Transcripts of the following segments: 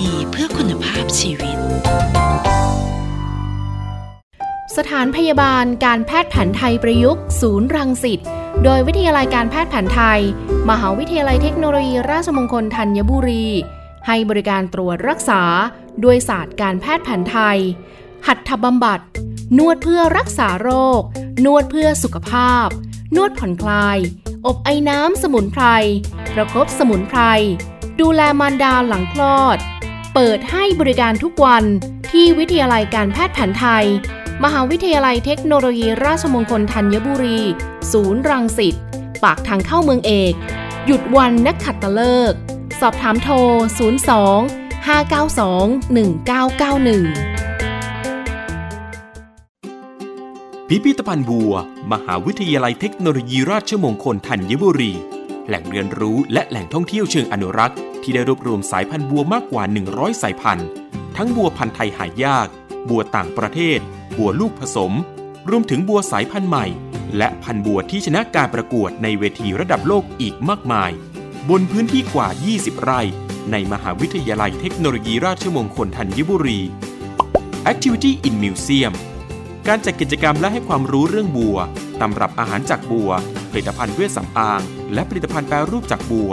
ยีเพื่อคุณภาพชีวิต สถานพยาบาลการแพทย์แผนไทยประยุกต์ ศูนย์รังสิตโดยวิทยาลัยการแพทย์แผนไทย มหาวิทยาลัยเทคโนโลยีราชมงคลธัญบุรี ให้บริการตรวจรักษา ด้วยศาสตร์การแพทย์แผนไทย หัตถบำบัด นวดเพื่อรักษาโรค นวดเพื่อสุขภาพ นวดผ่อนคลาย อบไอน้ำสมุนไพร ประคบสมุนไพร ดูแลมารดาหลังคลอด เปิดให้บริการทุกวันที่วิทยาลัยการแพทย์แผนไทย มหาวิทยาลัยเทคโนโลยีราชมงคลธัญบุรี ศูนย์รังสิต ปากทางเข้าเมืองเอก หยุดวันนักขัตฤกษ์สอบถามโทร 02 592 1991 พิพิธภัณฑ์บัว มหาวิทยาลัยเทคโนโลยีราชมงคลธัญบุรี แหล่งเรียนรู้และแหล่งท่องเที่ยวเชิงอนุรักษ์ ที่ได้รวบรวมสายพันธุ์บัวมากกว่า 100 สายพันธุ์ ทั้งบัวพันธุ์ไทยหายาก บัวต่างประเทศ บัวลูกผสม รวมถึงบัวสายพันธุ์ใหม่ และพันธุ์บัวที่ชนะการประกวดในเวทีระดับโลกอีกมากมาย บนพื้นที่กว่า 20 ไร่ ในมหาวิทยาลัยเทคโนโลยีราชมงคลธัญบุรี Activity in Museum การจัดกิจกรรมและให้ความรู้เรื่องบัว ตำรับอาหารจากบัว ผลิตภัณฑ์เวชสำอาง และผลิตภัณฑ์แปรรูปจากบัว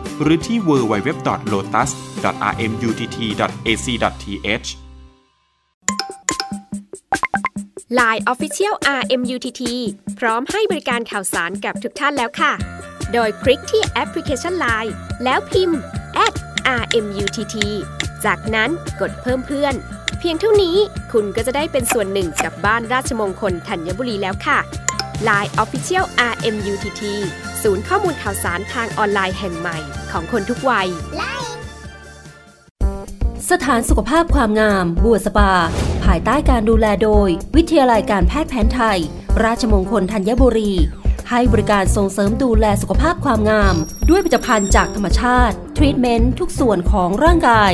หรือที่ www.lotus.rmutt.ac.th Line Official RMUTT พร้อมให้บริการข่าวสารกับทุกท่านแล้วค่ะ โดยคลิกที่แอปพลิเคชัน Line แล้วพิมพ์ @RMUTT จากนั้นกดเพิ่มเพื่อน เพียงเท่านี้คุณก็จะได้เป็นส่วนหนึ่งกับบ้านราชมงคลธัญบุรีแล้วค่ะ Line Official RMUTT ศูนย์ข้อมูลข่าวสารทางออนไลน์แห่งใหม่ของคนทุกวัย สถานสุขภาพความงาม บัวสปา ภายใต้การดูแลโดย วิทยาลัยการแพทย์แผนไทย ราชมงคลธัญบุรี ให้บริการส่งเสริมดูแลสุขภาพความงาม ด้วยผลิตภัณฑ์จากธรรมชาติ ทรีทเมนต์ทุกส่วนของร่างกาย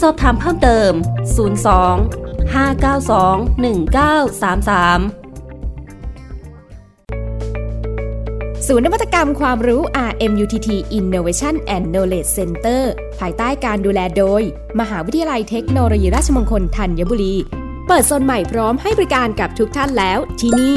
สอบถามเพิ่มเติม 02 592 1933 ศูนย์นวัตกรรมความรู้ RMUTT Innovation and Knowledge Center ภายใต้การดูแลโดย มหาวิทยาลัยเทคโนโลยีราชมงคลธัญบุรี เปิดโซนใหม่พร้อมให้บริการกับทุกท่านแล้วที่นี่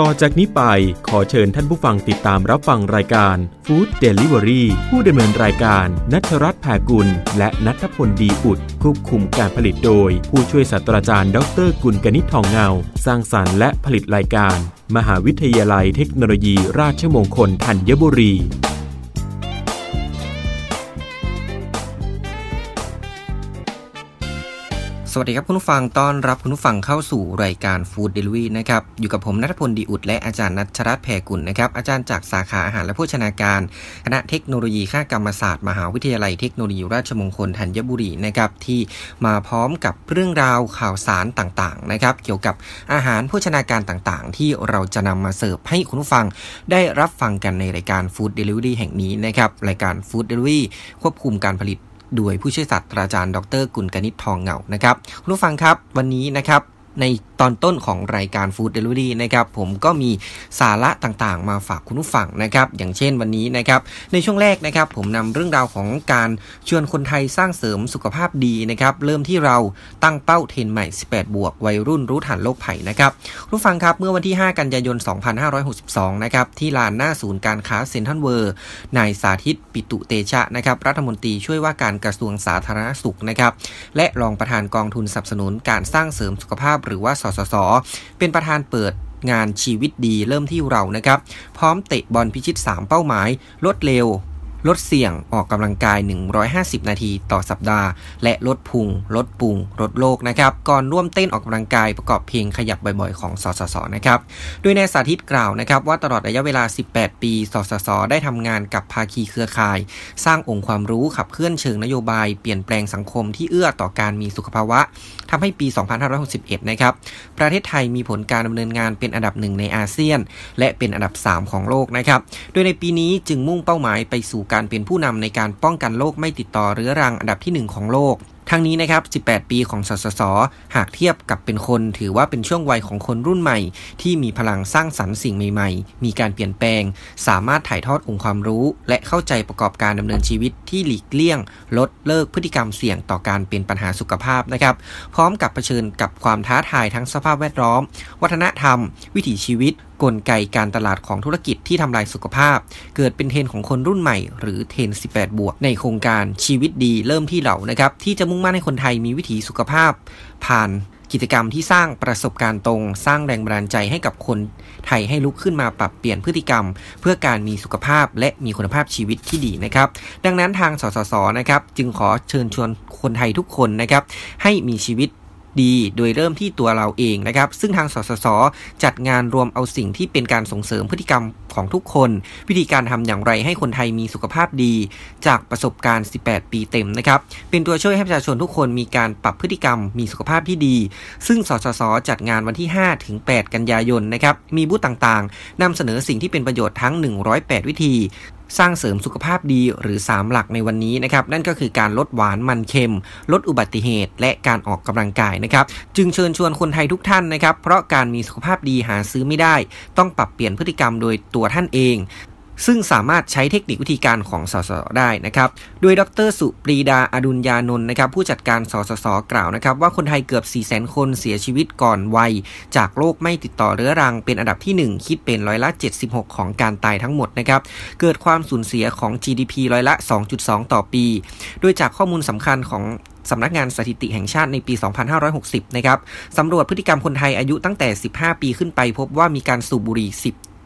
ต่อจากนี้ไปขอเชิญท่านผู้ฟังติดตามรับฟังรายการ Food Delivery ผู้ดำเนินรายการนัทรัตน์แผ่กุล และนัทพลดีอุดควบคุมการผลิตโดย ผู้ช่วยศาสตราจารย์ดรกุลกนิษฐ์ทองเงา สร้างสรรค์และผลิตรายการ มหาวิทยาลัยเทคโนโลยีราชมงคลธัญบุรี สวัสดีครับคุณผู้ฟังต้อนรับคุณผู้ฟังเข้าสู่รายการ Food Delivery นะครับ อยู่กับผมนัทพลดีอุดและอาจารย์นัชรัตน์แพรกุลนะครับ อาจารย์จากสาขาอาหารและโภชนาการ คณะเทคโนโลยีข้ากรรมศาสตร์ มหาวิทยาลัยเทคโนโลยีราชมงคลธัญบุรีนะครับ ที่มาพร้อมกับเรื่องราวข่าวสารต่างๆนะครับ เกี่ยวกับอาหารโภชนาการต่างๆ ที่เราจะนำมาเสิร์ฟให้คุณผู้ฟังได้รับฟังกันในรายการ Food Delivery แห่งนี้นะครับ รายการ Food Delivery ควบคุมการผลิต โดยผู้ช่วยศาสตราจารย์ดร กุลกนิษฐ์ทองเหงานะครับคุณผู้ฟังครับ วันนี้นะครับ ในตอนต้นของรายการ Food Delivery นะครับผมก็มีสาระต่างๆ มาฝากคุณผู้ฟังนะครับ อย่างเช่นวันนี้นะครับ ในช่วงแรกนะครับ ผมนำเรื่องราวของการชวนคนไทยสร้างเสริมสุขภาพดีนะครับ เริ่มที่เราตั้งเป้าเทรนใหม่ 18 บวก วัยรุ่นรู้ทันโรคภัยนะครับคุณผู้ฟังครับเมื่อวันที่ 5 กันยายน 2562 นะครับ ที่ลานหน้าศูนย์การค้าเซ็นทรัลเวิร์นายสาธิตปิตุเตชะนะครับ รัฐมนตรีช่วยว่าการกระทรวงสาธารณสุขนะครับ และรองประธานกองทุนสนับสนุนการสร้างเสริมสุขภาพหรือว่าสสส เป็นประธานเปิดงานชีวิตดีเริ่มที่เรานะครับ พร้อมเตะบอลพิชิต 3 เป้าหมาย ลดเร็ว ลดเสี่ยงออกกำลังกาย 150 นาทีต่อสัปดาห์ และลดพุง ลดปุง ลดโลกนะครับ ก่อนร่วมเต้นออกกำลังกายประกอบเพลงขยับบ่อยๆ ของสสสนะครับ โดยในายสาธิตกล่าวนะครับ ว่าตลอดระยะเวลา 18 ปีสสส ได้ทำงานกับภาคีเครือข่าย สร้างองค์ความรู้ขับเคลื่อนเชิงนโยบายเปลี่ยนแปลงสังคมที่เอื้อต่อการมีสุขภาวะ ทำให้ปี 2561 นะครับ ประเทศไทยมีผลการดำเนินงานเป็นอันดับหนึ่งในอาเซียน และเป็นอันดับ 3 ของโลกนะครับ โดยในปีนี้จึงมุ่งเป้าหมายไปสู่การเป็นผู้นำในการป้องกันโรคไม่ติดต่อเรื้อรังอันดับที่ 1 ของโลก ทั้งนี้นะครับ 18 ปีของสสส หากเทียบกับเป็นคน ถือว่าเป็นช่วงวัยของคนรุ่นใหม่ ที่มีพลังสร้างสรรค์สิ่งใหม่ ๆ มีการเปลี่ยนแปลง สามารถถ่ายทอดองค์ความรู้ และเข้าใจประกอบการดำเนินชีวิตที่หลีกเลี่ยง ลดเลิกพฤติกรรมเสี่ยงต่อการเป็นปัญหาสุขภาพนะครับ พร้อมกับเผชิญกับความท้าทายทั้งสภาพแวดล้อม วัฒนธรรม วิถีชีวิต กลไกการตลาดของธุรกิจที่ทำลายสุขภาพ เกิดเป็นเทรนของคนรุ่นใหม่ หรือเทรน18 บวก ในโครงการชีวิตดีเริ่มที่เรานะครับ ที่จะมุ่งมั่นให้คนไทยมีวิถีสุขภาพ ผ่านกิจกรรมที่สร้างประสบการณ์ตรง สร้างแรงบันดาลใจให้กับคนไทยให้ลุกขึ้นมาปรับเปลี่ยนพฤติกรรม เพื่อการมีสุขภาพและมีคุณภาพชีวิตที่ดีนะครับ ดังนั้นทางสสสนะครับ จึงขอเชิญชวนคนไทยทุกคนนะครับ ให้มีชีวิต ดี โดยเริ่มที่ตัวเราเองนะครับ ซึ่งทางสสส จัดงานรวมเอาสิ่งที่เป็นการส่งเสริมพฤติกรรมของทุกคน วิธีการทำอย่างไรให้คนไทยมีสุขภาพดี จากประสบการณ์ 18 ปีเต็มนะครับ เป็นตัวช่วยให้ประชาชนทุกคนมีการปรับพฤติกรรมมีสุขภาพที่ดี ซึ่งสสส จัดงานวันที่ 5 ถึง 8 กันยายนนะครับ มีบูธต่างๆนำเสนอสิ่งที่เป็นประโยชน์ทั้ง 108 วิธี สร้างเสริมสุขภาพดีหรือ 3 หลักในวันนี้นะครับนั่นก็คือการลดหวานมันเค็ม ลดอุบัติเหตุ และการออกกำลังกายนะครับจึงเชิญชวนคนไทยทุกท่านนะครับเพราะการมีสุขภาพดีหาซื้อไม่ได้ ต้องปรับเปลี่ยนพฤติกรรมโดยตัวท่านเอง ซึ่งสามารถใช้เทคนิควิธีการของสสได้นะครับ โดยดรสุปรีดาอดุลยานนท์นะครับ ผู้จัดการสสสกล่าวนะครับ ว่าคนไทยเกือบ4 0 0 0 0 0 คนเสียชีวิตก่อนวัย จากโรคไม่ติดต่อเรื้อรังเป็นอันดับที่ 1 คิดเป็นร้อยละ 76 ของการตายทั้งหมดนะครับ เกิดความสูญเสียของ GDP ร้อยละ 2.2 ต่อปี โดยจากข้อมูลสำคัญของสำนักงานสถิติแห่งชาติในปี 2560 นะครับ สำรวจพฤติกรรมคนไทยอายุตั้งแต่ 15 ปีขึ้นไปพบว่ามีการสูบบุหรี่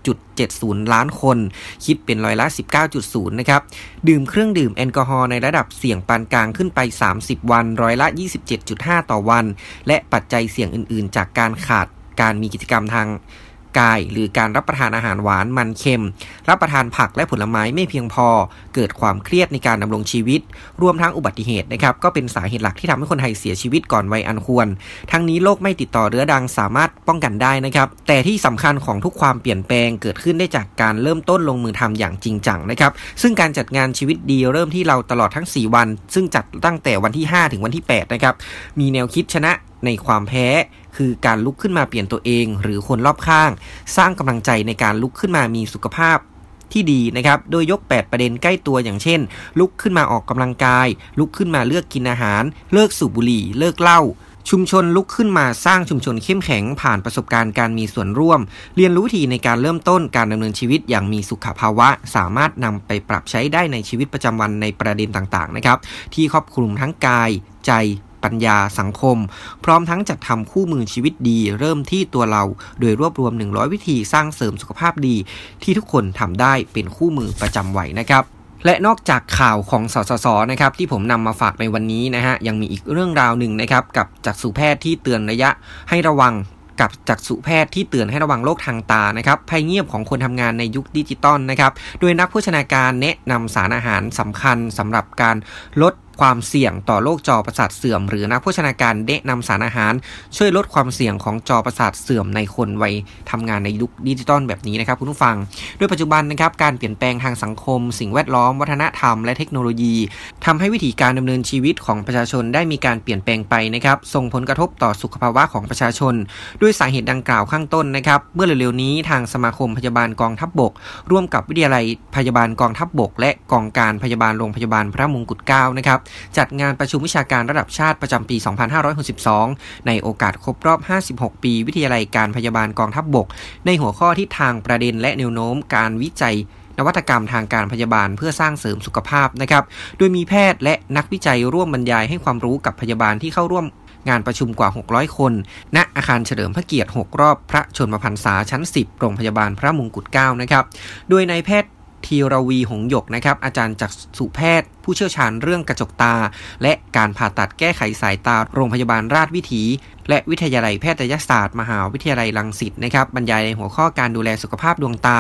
1.70 ล้านคน คิดเป็นร้อยละ 19.0 นะครับ ดื่มเครื่องดื่มแอลกอฮอล์ในระดับเสี่ยงปานกลางขึ้นไป 30 วัน ร้อยละ 27.5 ต่อวัน และปัจจัยเสี่ยงอื่น ๆ จากการขาดการมีกิจกรรมทาง กาย หรือการรับประทานอาหารหวานมันเค็ม รับประทานผักและผลไม้ไม่เพียงพอ เกิดความเครียดในการดำรงชีวิต รวมทั้งอุบัติเหตุนะครับก็เป็นสาเหตุหลักที่ทำให้คนไทยเสียชีวิตก่อนวัยอันควร ทั้งนี้โรคไม่ติดต่อเรื้อรังสามารถป้องกันได้นะครับแต่ที่สำคัญของทุกความเปลี่ยนแปลงเกิดขึ้นได้จากการเริ่มต้นลงมือทำอย่างจริงจังนะครับซึ่งการจัดงานชีวิตดีเริ่มที่เราตลอดทั้ง 4 วัน ซึ่งจัดตั้งแต่วันที่ 5 ถึงวันที่8นะครับมีแนวคิดชนะในความแพ้ คือการลุกขึ้นมาเปลี่ยนตัวเอง หรือคนรอบข้าง สร้างกำลังใจในการลุกขึ้นมามีสุขภาพที่ดีนะครับ โดยยก 8 ประเด็นใกล้ตัวอย่างเช่น ลุกขึ้นมาออกกำลังกาย ลุกขึ้นมาเลือกกินอาหาร เลิกสูบบุหรี่ เลิกเหล้าชุมชนลุกขึ้นมาสร้างชุมชนเข้มแข็งผ่านประสบการณ์การมีส่วนร่วม เรียนรู้วิธีในการเริ่มต้นการดำเนินชีวิตอย่างมีสุขภาวะ สามารถนำไปปรับใช้ได้ในชีวิตประจำวันในประเด็นต่างๆนะครับที่ครอบคลุมทั้งกาย ใจ ปัญญาสังคม พร้อมทั้งจัดทำคู่มือชีวิตดีเริ่มที่ตัวเรา โดยรวบรวม 100 วิธีสร้างเสริมสุขภาพดี ที่ทุกคนทำได้เป็นคู่มือประจำวัยนะครับและนอกจากข่าวของสสสนะครับที่ผมนำมาฝากในวันนี้นะฮะยังมีอีกเรื่องราวหนึ่งนะครับกับจักษุแพทย์ที่เตือนระยะให้ระวังกับจักษุแพทย์ที่เตือนให้ระวังโรคทางตานะครับภัยเงียบของคนทำงานในยุคดิจิตอลนะครับ โดยนักโภชนาการแนะนำสารอาหารสำคัญสำหรับการลด ความเสี่ยงต่อโรคจอประสาทเสื่อม หรือนักโภชนาการแนะนำสารอาหาร ช่วยลดความเสี่ยงของจอประสาทเสื่อมในคนวัยทำงานในยุคดิจิตอลแบบนี้นะครับคุณผู้ฟัง โดยปัจจุบันนะครับการเปลี่ยนแปลงทางสังคม สิ่งแวดล้อม วัฒนธรรมและเทคโนโลยีทำให้วิธีการดำเนินชีวิตของประชาชนได้มีการเปลี่ยนแปลงไปนะครับส่งผลกระทบต่อสุขภาวะของประชาชน ด้วยสาเหตุดังกล่าวข้างต้นนะครับเมื่อเร็วๆนี้ทางสมาคมพยาบาลกองทัพบบก ร่วมกับวิทยาลัยพยาบาลกองทัพบบก และกองการพยาบาลโรงพยาบาลพระมงกุฎเกล้านะครับจัดงานประชุมวิชาการระดับชาติประจำปี 2562 ในโอกาสครบรอบ 56 ปี วิทยาลัยการพยาบาลกองทัพบบก ในหัวข้อที่ทางประเด็นและแนวโน้มการวิจัยนวัตกรรมทางการพยาบาลเพื่อสร้างเสริมสุขภาพนะครับ โดยมีแพทย์และนักวิจัยร่วมบรรยายให้ความรู้กับพยาบาลที่เข้าร่วมงานประชุมกว่า 600 คน ณ อาคารเฉลิมพระเกียรติ 6 รอบพระชนมพรรษาชั้น 10 โรงพยาบาลพระมงกุฎเกล้านะครับ โดยนายแพทย์ ทีรวีหงหยกนะครับอาจารย์จากสุแพทย์ ผู้เชี่ยวชาญเรื่องกระจกตา และการผ่าตัดแก้ไขสายตาโรงพยาบาลราชวิถี และวิทยาลัยแพทยศาสตร์ มหาวิทยาลัยรังสิตนะครับบรรยายในหัวข้อการดูแลสุขภาพดวงตา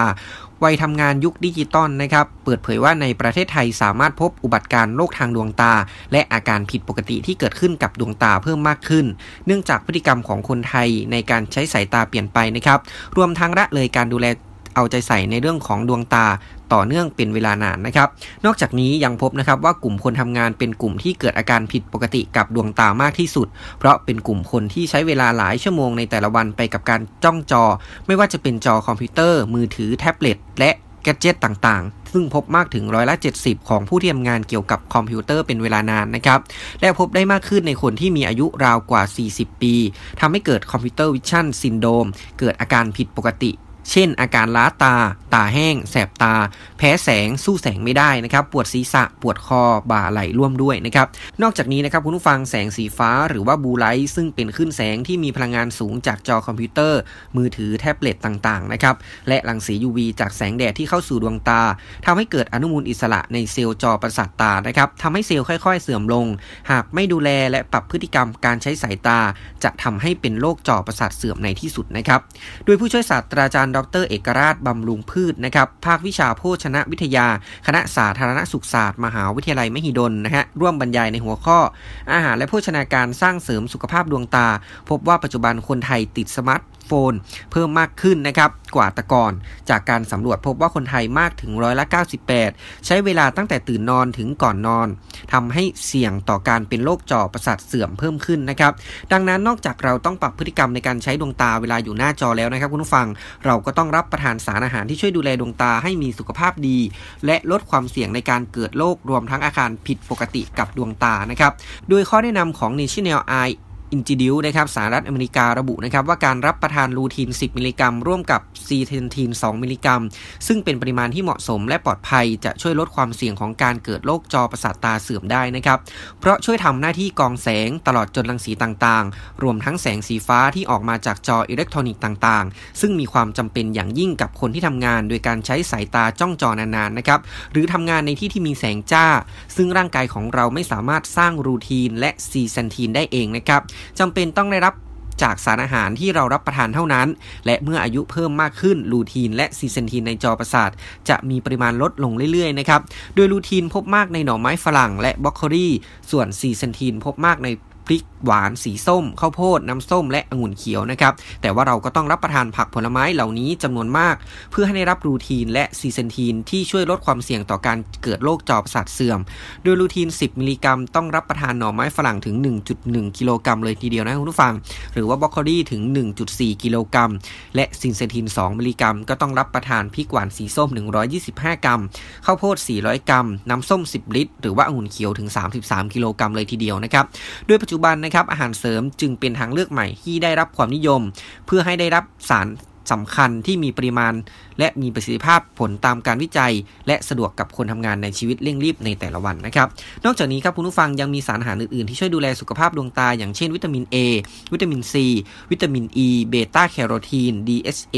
วัยทำงานยุคดิจิตอลนะครับ เปิดเผยว่าในประเทศไทยสามารถพบอุบัติการ์โรคทางดวงตา และอาการผิดปกติที่เกิดขึ้นกับดวงตาเพิ่มมากขึ้น เนื่องจากพฤติกรรมของคนไทยในการใช้สายตาเปลี่ยนไปนะครับ รวมทั้งละเลยการดูแลเอาใจใส่ในเรื่องของดวงตา ต่อเนื่องเป็นเวลานานนะครับนอกจากนี้ยังพบนะครับว่ากลุ่มคนทำงานเป็นกลุ่มที่เกิดอาการผิดปกติกับดวงตามากที่สุด เพราะเป็นกลุ่มคนที่ใช้เวลาหลายชั่วโมงในแต่ละวันไปกับการจ้องจอ ไม่ว่าจะเป็นจอคอมพิวเตอร์ มือถือแท็บเล็ตและ gadget ต่างๆ ซึ่งพบมากถึงร้อยละ 70 ของผู้ที่ทำงานเกี่ยวกับคอมพิวเตอร์เป็นเวลานานนะครับ และพบได้มากขึ้นในคนที่มีอายุราวกว่า 40 ปี ทำให้เกิด computer vision syndrome เกิดอาการผิดปกติ เช่น อาการล้าตา ตาแห้ง แสบตา แพ้แสง สู้แสงไม่ได้นะครับ ปวดศีรษะ ปวดคอ บ่าไหล่ร่วมด้วยนะครับ นอกจากนี้นะครับคุณผู้ฟังแสงสีฟ้าหรือว่า blue light ซึ่งเป็นคลื่นแสงที่มีพลังงานสูงจากจอคอมพิวเตอร์ มือถือแท็บเล็ตต่างๆนะครับ และรังสี UV จากแสงแดดที่เข้าสู่ดวงตาทำให้เกิดอนุมูลอิสระในเซลล์จอประสาทตานะครับทำให้เซลล์ค่อยๆ เสื่อมลง หากไม่ดูแลและปรับพฤติกรรมการใช้สายตา จะทำให้เป็นโรคจอประสาทเสื่อมในที่สุดนะครับ โดยผู้ช่วยศาสตราจารย์ดร เอกราชบำรุงพืชนะครับภาควิชาโภชนวิทยา คณะสาธารณสุขศาสตร์ มหาวิทยาลัยมหิดลนะฮะร่วมบรรยายในหัวข้อ อาหารและโภชนาการสร้างเสริมสุขภาพดวงตา พบว่าปัจจุบันคนไทยติดสมาร์ท โฟน เพิ่มมากขึ้นนะครับกว่าแต่ก่อน จากการสำรวจพบว่าคนไทยมากถึงร้อยละ98 ใช้เวลาตั้งแต่ตื่นนอนถึงก่อนนอนทำให้เสี่ยงต่อการเป็นโรคจอประสาทเสื่อมเพิ่มขึ้นนะครับ ดังนั้นนอกจากเราต้องปรับพฤติกรรมในการใช้ดวงตาเวลาอยู่หน้าจอแล้วนะครับคุณผู้ฟังเราก็ต้องรับประทานสารอาหารที่ช่วยดูแลดวงตาให้มีสุขภาพดี และลดความเสี่ยงในการเกิดโรครวมทั้งอาการผิดปกติกับดวงตานะครับ โดยข้อแนะนำของ National Eye Institute นะครับสหรัฐอเมริการะบุนะครับว่าการรับประทานลูทีน 10 มิลลิกรัม ร่วมกับซีแซนทีน 2 มิลลิกรัม ซึ่งเป็นปริมาณที่เหมาะสมและปลอดภัย จะช่วยลดความเสี่ยงของการเกิดโรคจอประสาทตาเสื่อมได้นะครับเพราะช่วยทำหน้าที่กองแสงตลอดจนรังสีต่างๆ รวมทั้งแสงสีฟ้าที่ออกมาจากจออิเล็กทรอนิกส์ต่างๆ ซึ่งมีความจำเป็นอย่างยิ่งกับคนที่ทำงาน โดยการใช้สายตาจ้องจอนานๆนะครับหรือทำงานในที่ที่มีแสงจ้า ซึ่งร่างกายของเราไม่สามารถสร้างรูทีนและซีเซนทีนได้เองนะครับจำเป็นต้องได้รับจากสารอาหารที่เรารับประทานเท่านั้น และเมื่ออายุเพิ่มมากขึ้น ลูทีนและซีแซนทีนในจอประสาท จะมีปริมาณลดลงเรื่อยๆนะครับ โดยลูทีนพบมากในหน่อไม้ฝรั่งและบรอกโคลีส่วนซีแซนทีนพบมากใน พริกหวานสีส้มข้าวโพดน้ำส้มและองุ่นเขียวนะครับแต่ว่าเราก็ต้องรับประทานผักผลไม้เหล่านี้จำนวนมาก เพื่อให้ได้รับลูทีนและซีแซนทีนที่ช่วยลดความเสี่ยงต่อการเกิดโรคจอประสาทเสื่อม โดยลูทีน 10 มิลลิกรัมต้องรับประทานหน่อไม้ฝรั่งถึง 1.1 กิโลกรัมเลยทีเดียวนะคุณผู้ฟัง หรือว่าบรอกโคลีถึง 1.4 กิโลกรัมและซีแซนทีน 2 มิลลิกรัม ก็ต้องรับประทานพริกหวานสีส้ม 125 กรัมข้าวโพด 400 กรัม น้ำส้ม 10 ลิตร หรือว่าองุ่นเขียวถึง 33 กิโลกรัมเลยทีเดียวนะครับโดยปัจจุบันนะครับอาหารเสริมจึงเป็นทางเลือกใหม่ที่ได้รับความนิยม เพื่อให้ได้รับสารสำคัญที่มีปริมาณ และมีประสิทธิภาพผลตามการวิจัย และสะดวกกับคนทำงานในชีวิตเร่งรีบในแต่ละวันนะครับ นอกจากนี้ครับคุณผู้ฟังยังมีสารอาหารอื่นๆ ที่ช่วยดูแลสุขภาพดวงตา อย่างเช่นวิตามิน A วิตามิน C วิตามิน E เบต้าแคโรทีน DHA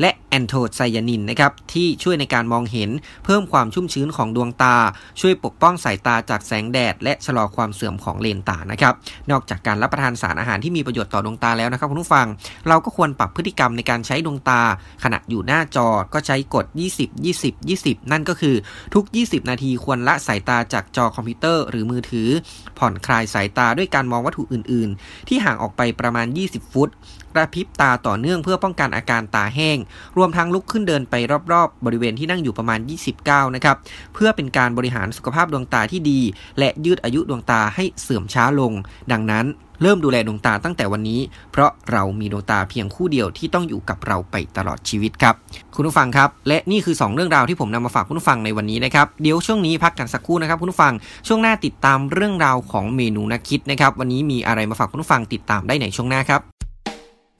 และแอนโทไซยานินนะครับที่ช่วยในการมองเห็นเพิ่มความชุ่มชื้นของดวงตา ช่วยปกป้องสายตาจากแสงแดด และชะลอความเสื่อมของเลนตานะครับนอกจากการรับประทานสารอาหารที่มีประโยชน์ต่อดวงตาแล้วนะครับคุณผู้ฟัง เราก็ควรปรับพฤติกรรมในการใช้ดวงตา ขณะอยู่หน้าจอก็ใช้กฎ20 20 20 นั่นก็คือทุก 20 นาทีควรละสายตาจากจอคอมพิวเตอร์หรือมือถือ ผ่อนคลายสายตาด้วยการมองวัตถุอื่น ๆ ที่ห่างออกไปประมาณ 20 ฟุต ระพริบตาต่อเนื่องเพื่อป้องกันอาการตาแห้ง รวมทั้งลุกขึ้นเดินไปรอบๆ บริเวณที่นั่งอยู่ประมาณ 29 นะครับ เพื่อเป็นการบริหารสุขภาพดวงตาที่ดี และยืดอายุดวงตาให้เสื่อมช้าลง ดังนั้นเริ่มดูแลดวงตาตั้งแต่วันนี้ เพราะเรามีดวงตาเพียงคู่เดียวที่ต้องอยู่กับเราไปตลอดชีวิตครับ คุณผู้ฟังครับ และนี่คือ 2 เรื่องราวที่ผมนำมาฝากคุณผู้ฟังในวันนี้นะครับ เดี๋ยวช่วงนี้พักกันสักครู่นะครับคุณผู้ฟัง ช่วงหน้าติดตามเรื่องราวของเมนูนักคิดนะครับ วันนี้มีอะไรมาฝากคุณผู้ฟังติดตามได้ในช่วงหน้าครับ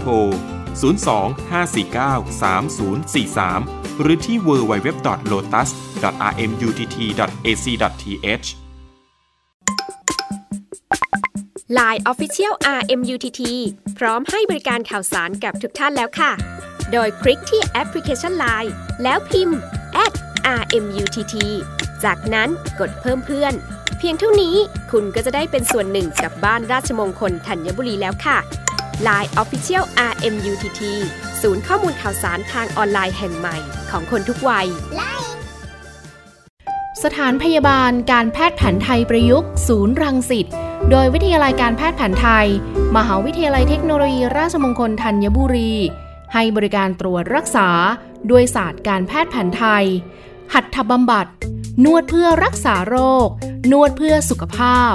โทร 02-549-3043 หรือที่ www.lotus.rmutt.ac.th Line Official RMUTT พร้อมให้บริการข่าวสารกับทุกท่านแล้วค่ะ โดยคลิกที่แอปพลิเคชัน Line แล้วพิมพ์ @RMUTT จากนั้นกดเพิ่มเพื่อน เพียงเท่านี้คุณก็จะได้เป็นส่วนหนึ่งกับบ้านราชมงคลธัญบุรีแล้วค่ะ Line Official RMUTT ศูนย์ข้อมูลข่าวสารทางออนไลน์แห่งใหม่ของคนทุกวัย สถานพยาบาลการแพทย์แผนไทยประยุกต์ ศูนย์รังสิต โดยวิทยาลัยการแพทย์แผนไทย มหาวิทยาลัยเทคโนโลยีราชมงคลธัญบุรี ให้บริการตรวจรักษา ด้วยศาสตร์การแพทย์แผนไทย หัตถบำบัด นวดเพื่อรักษาโรค นวดเพื่อสุขภาพ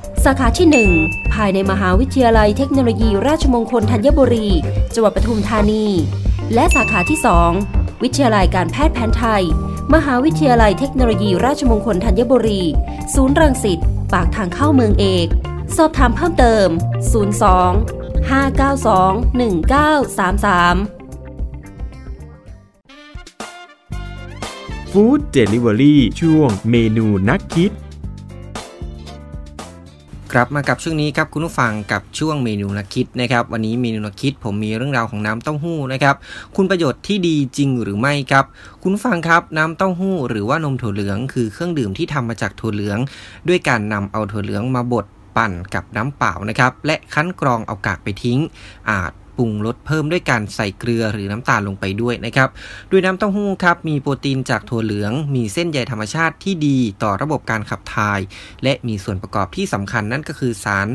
สาขาที่ 1 ภายในมหาวิทยาลัยเทคโนโลยีราชมงคลธัญบุรี จังหวัดปทุมธานี และสาขาที่ 2 วิทยาลัยการแพทย์แผนไทย มหาวิทยาลัยเทคโนโลยีราชมงคลธัญบุรี ศูนย์รังสิต ปากทางเข้าเมืองเอก สอบถามเพิ่มเติม 02 592 1933ฟู้ดเดลิเวอรี่ช่วงเมนูนักคิด กลับมากับช่วงนี้ครับคุณผู้ฟังกับช่วงเมนูนักคิดนะครับวันนี้เมนูนักคิดผมมีเรื่องราวของน้ำเต้าหู้นะครับคุณประโยชน์ที่ดีจริงหรือไม่ครับ คุณผู้ฟังครับน้ำเต้าหู้หรือว่านมถั่วเหลืองคือเครื่องดื่มที่ทำมาจากถั่วเหลือง ด้วยการนำเอาถั่วเหลืองมาบดปั่นกับน้ำเปล่านะครับและคั้นกรองเอากากไปทิ้ง อาจ ปรุงรสเพิ่มด้วยการใส่เกลือหรือน้ำตาลลงไปด้วยนะครับด้วยน้ำเต้าหู้ครับมีโปรตีนจากถั่วเหลือง มีเส้นใยธรรมชาติที่ดีต่อระบบการขับถ่าย และมีส่วนประกอบที่สำคัญนั่นก็คือสาร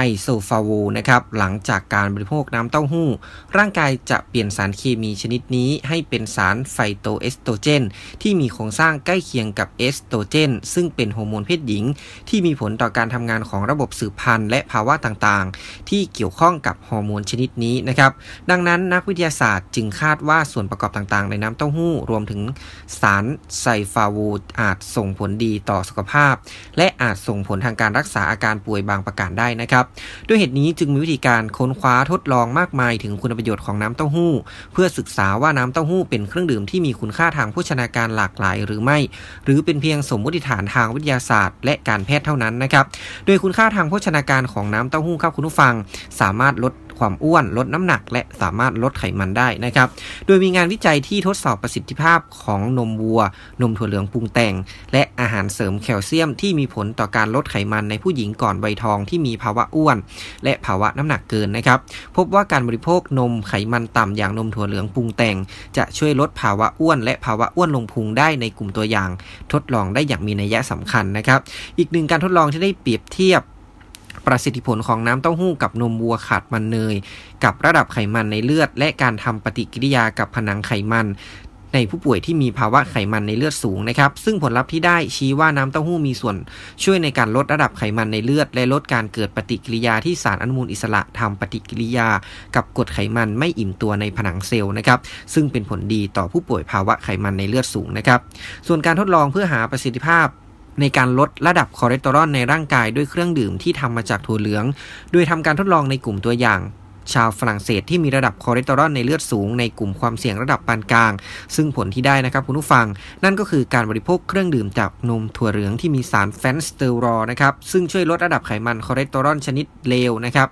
ไอโซฟาโวนะครับหลังจากการบริโภคน้ำเต้าหู้ ร่างกายจะเปลี่ยนสารเคมีชนิดนี้ให้เป็นสารไฟโตเอสโตรเจน ที่มีโครงสร้างใกล้เคียงกับเอสโตรเจน ซึ่งเป็นฮอร์โมนเพศหญิง ที่มีผลต่อการทำงานของระบบสืบพันธุ์และภาวะต่างๆ ที่เกี่ยวข้องกับฮอร์โมนชนิดนี้นะครับดังนั้นนักวิทยาศาสตร์จึงคาดว่าส่วนประกอบต่างๆ ในน้ำเต้าหู้ รวมถึงสารไอโซฟลาโวนอาจส่งผลดีต่อสุขภาพ และอาจส่งผลทางการรักษาอาการป่วยบางประการได้นะครับด้วยเหตุนี้จึงมีวิธีการค้นคว้าทดลองมากมายถึงคุณประโยชน์ของน้ำเต้าหู้ เพื่อศึกษาว่าน้ำเต้าหู้เป็นเครื่องดื่มที่มีคุณค่าทางโภชนาการหลากหลายหรือไม่ หรือเป็นเพียงสมมติฐานทางวิทยาศาสตร์ และการแพทย์เท่านั้นนะครับ โดยคุณค่าทางโภชนาการของน้ำเต้าหู้ครับคุณผู้ฟัง สามารถลดความอ้วน ลดน้ำหนัก และสามารถลดไขมันได้นะครับ โดยมีงานวิจัยที่ทดสอบประสิทธิภาพของนมวัว นมถั่วเหลืองปรุงแต่ง และอาหารเสริมแคลเซียมที่มีผลต่อการลดไขมันในผู้หญิงก่อนวัยทองที่มีภาวะอ้วนและภาวะน้ำหนักเกินนะครับ พบว่าการบริโภคนมไขมันต่ำอย่างนมถั่วเหลืองปรุงแต่ง จะช่วยลดภาวะอ้วน และภาวะอ้วนลงพุงได้ในกลุ่มตัวอย่าง ทดลองได้อย่างมีนัยสำคัญนะครับ อีกหนึ่งการทดลองที่ได้เปรียบเทียบประสิทธิผลของน้ำเต้าหู้กับนมวัวขาดมันเนย กับระดับไขมันในเลือด และการทำปฏิกิริยากับผนังไขมัน ในผู้ป่วยที่มีภาวะไขมันในเลือดสูงนะครับ ซึ่งผลลัพธ์ที่ได้ชี้ว่าน้ำเต้าหู้มีส่วนช่วยในการลดระดับไขมันในเลือด และลดการเกิดปฏิกิริยาที่สารอนุมูลอิสระทำปฏิกิริยา กับกรดไขมันไม่อิ่มตัวในผนังเซลล์นะครับซึ่งเป็นผลดีต่อผู้ป่วยภาวะไขมันในเลือดสูงนะครับ ส่วนการทดลองเพื่อหาประสิทธิภาพในการลดระดับคอเลสเตอรอลในร่างกายด้วยเครื่องดื่มที่ทำมาจากถั่วเหลือง โดยทำการทดลองในกลุ่มตัวอย่าง ชาวฝรั่งเศสที่มีระดับคอเลสเตอรอลในเลือดสูงในกลุ่มความเสี่ยงระดับปานกลาง ซึ่งผลที่ได้นะครับคุณผู้ฟัง นั่นก็คือการบริโภคเครื่องดื่มจากนมถั่วเหลืองที่มีสาร plant sterol นะครับซึ่งช่วยลดระดับไขมันคอเลสเตอรอลชนิดเลวนะครับ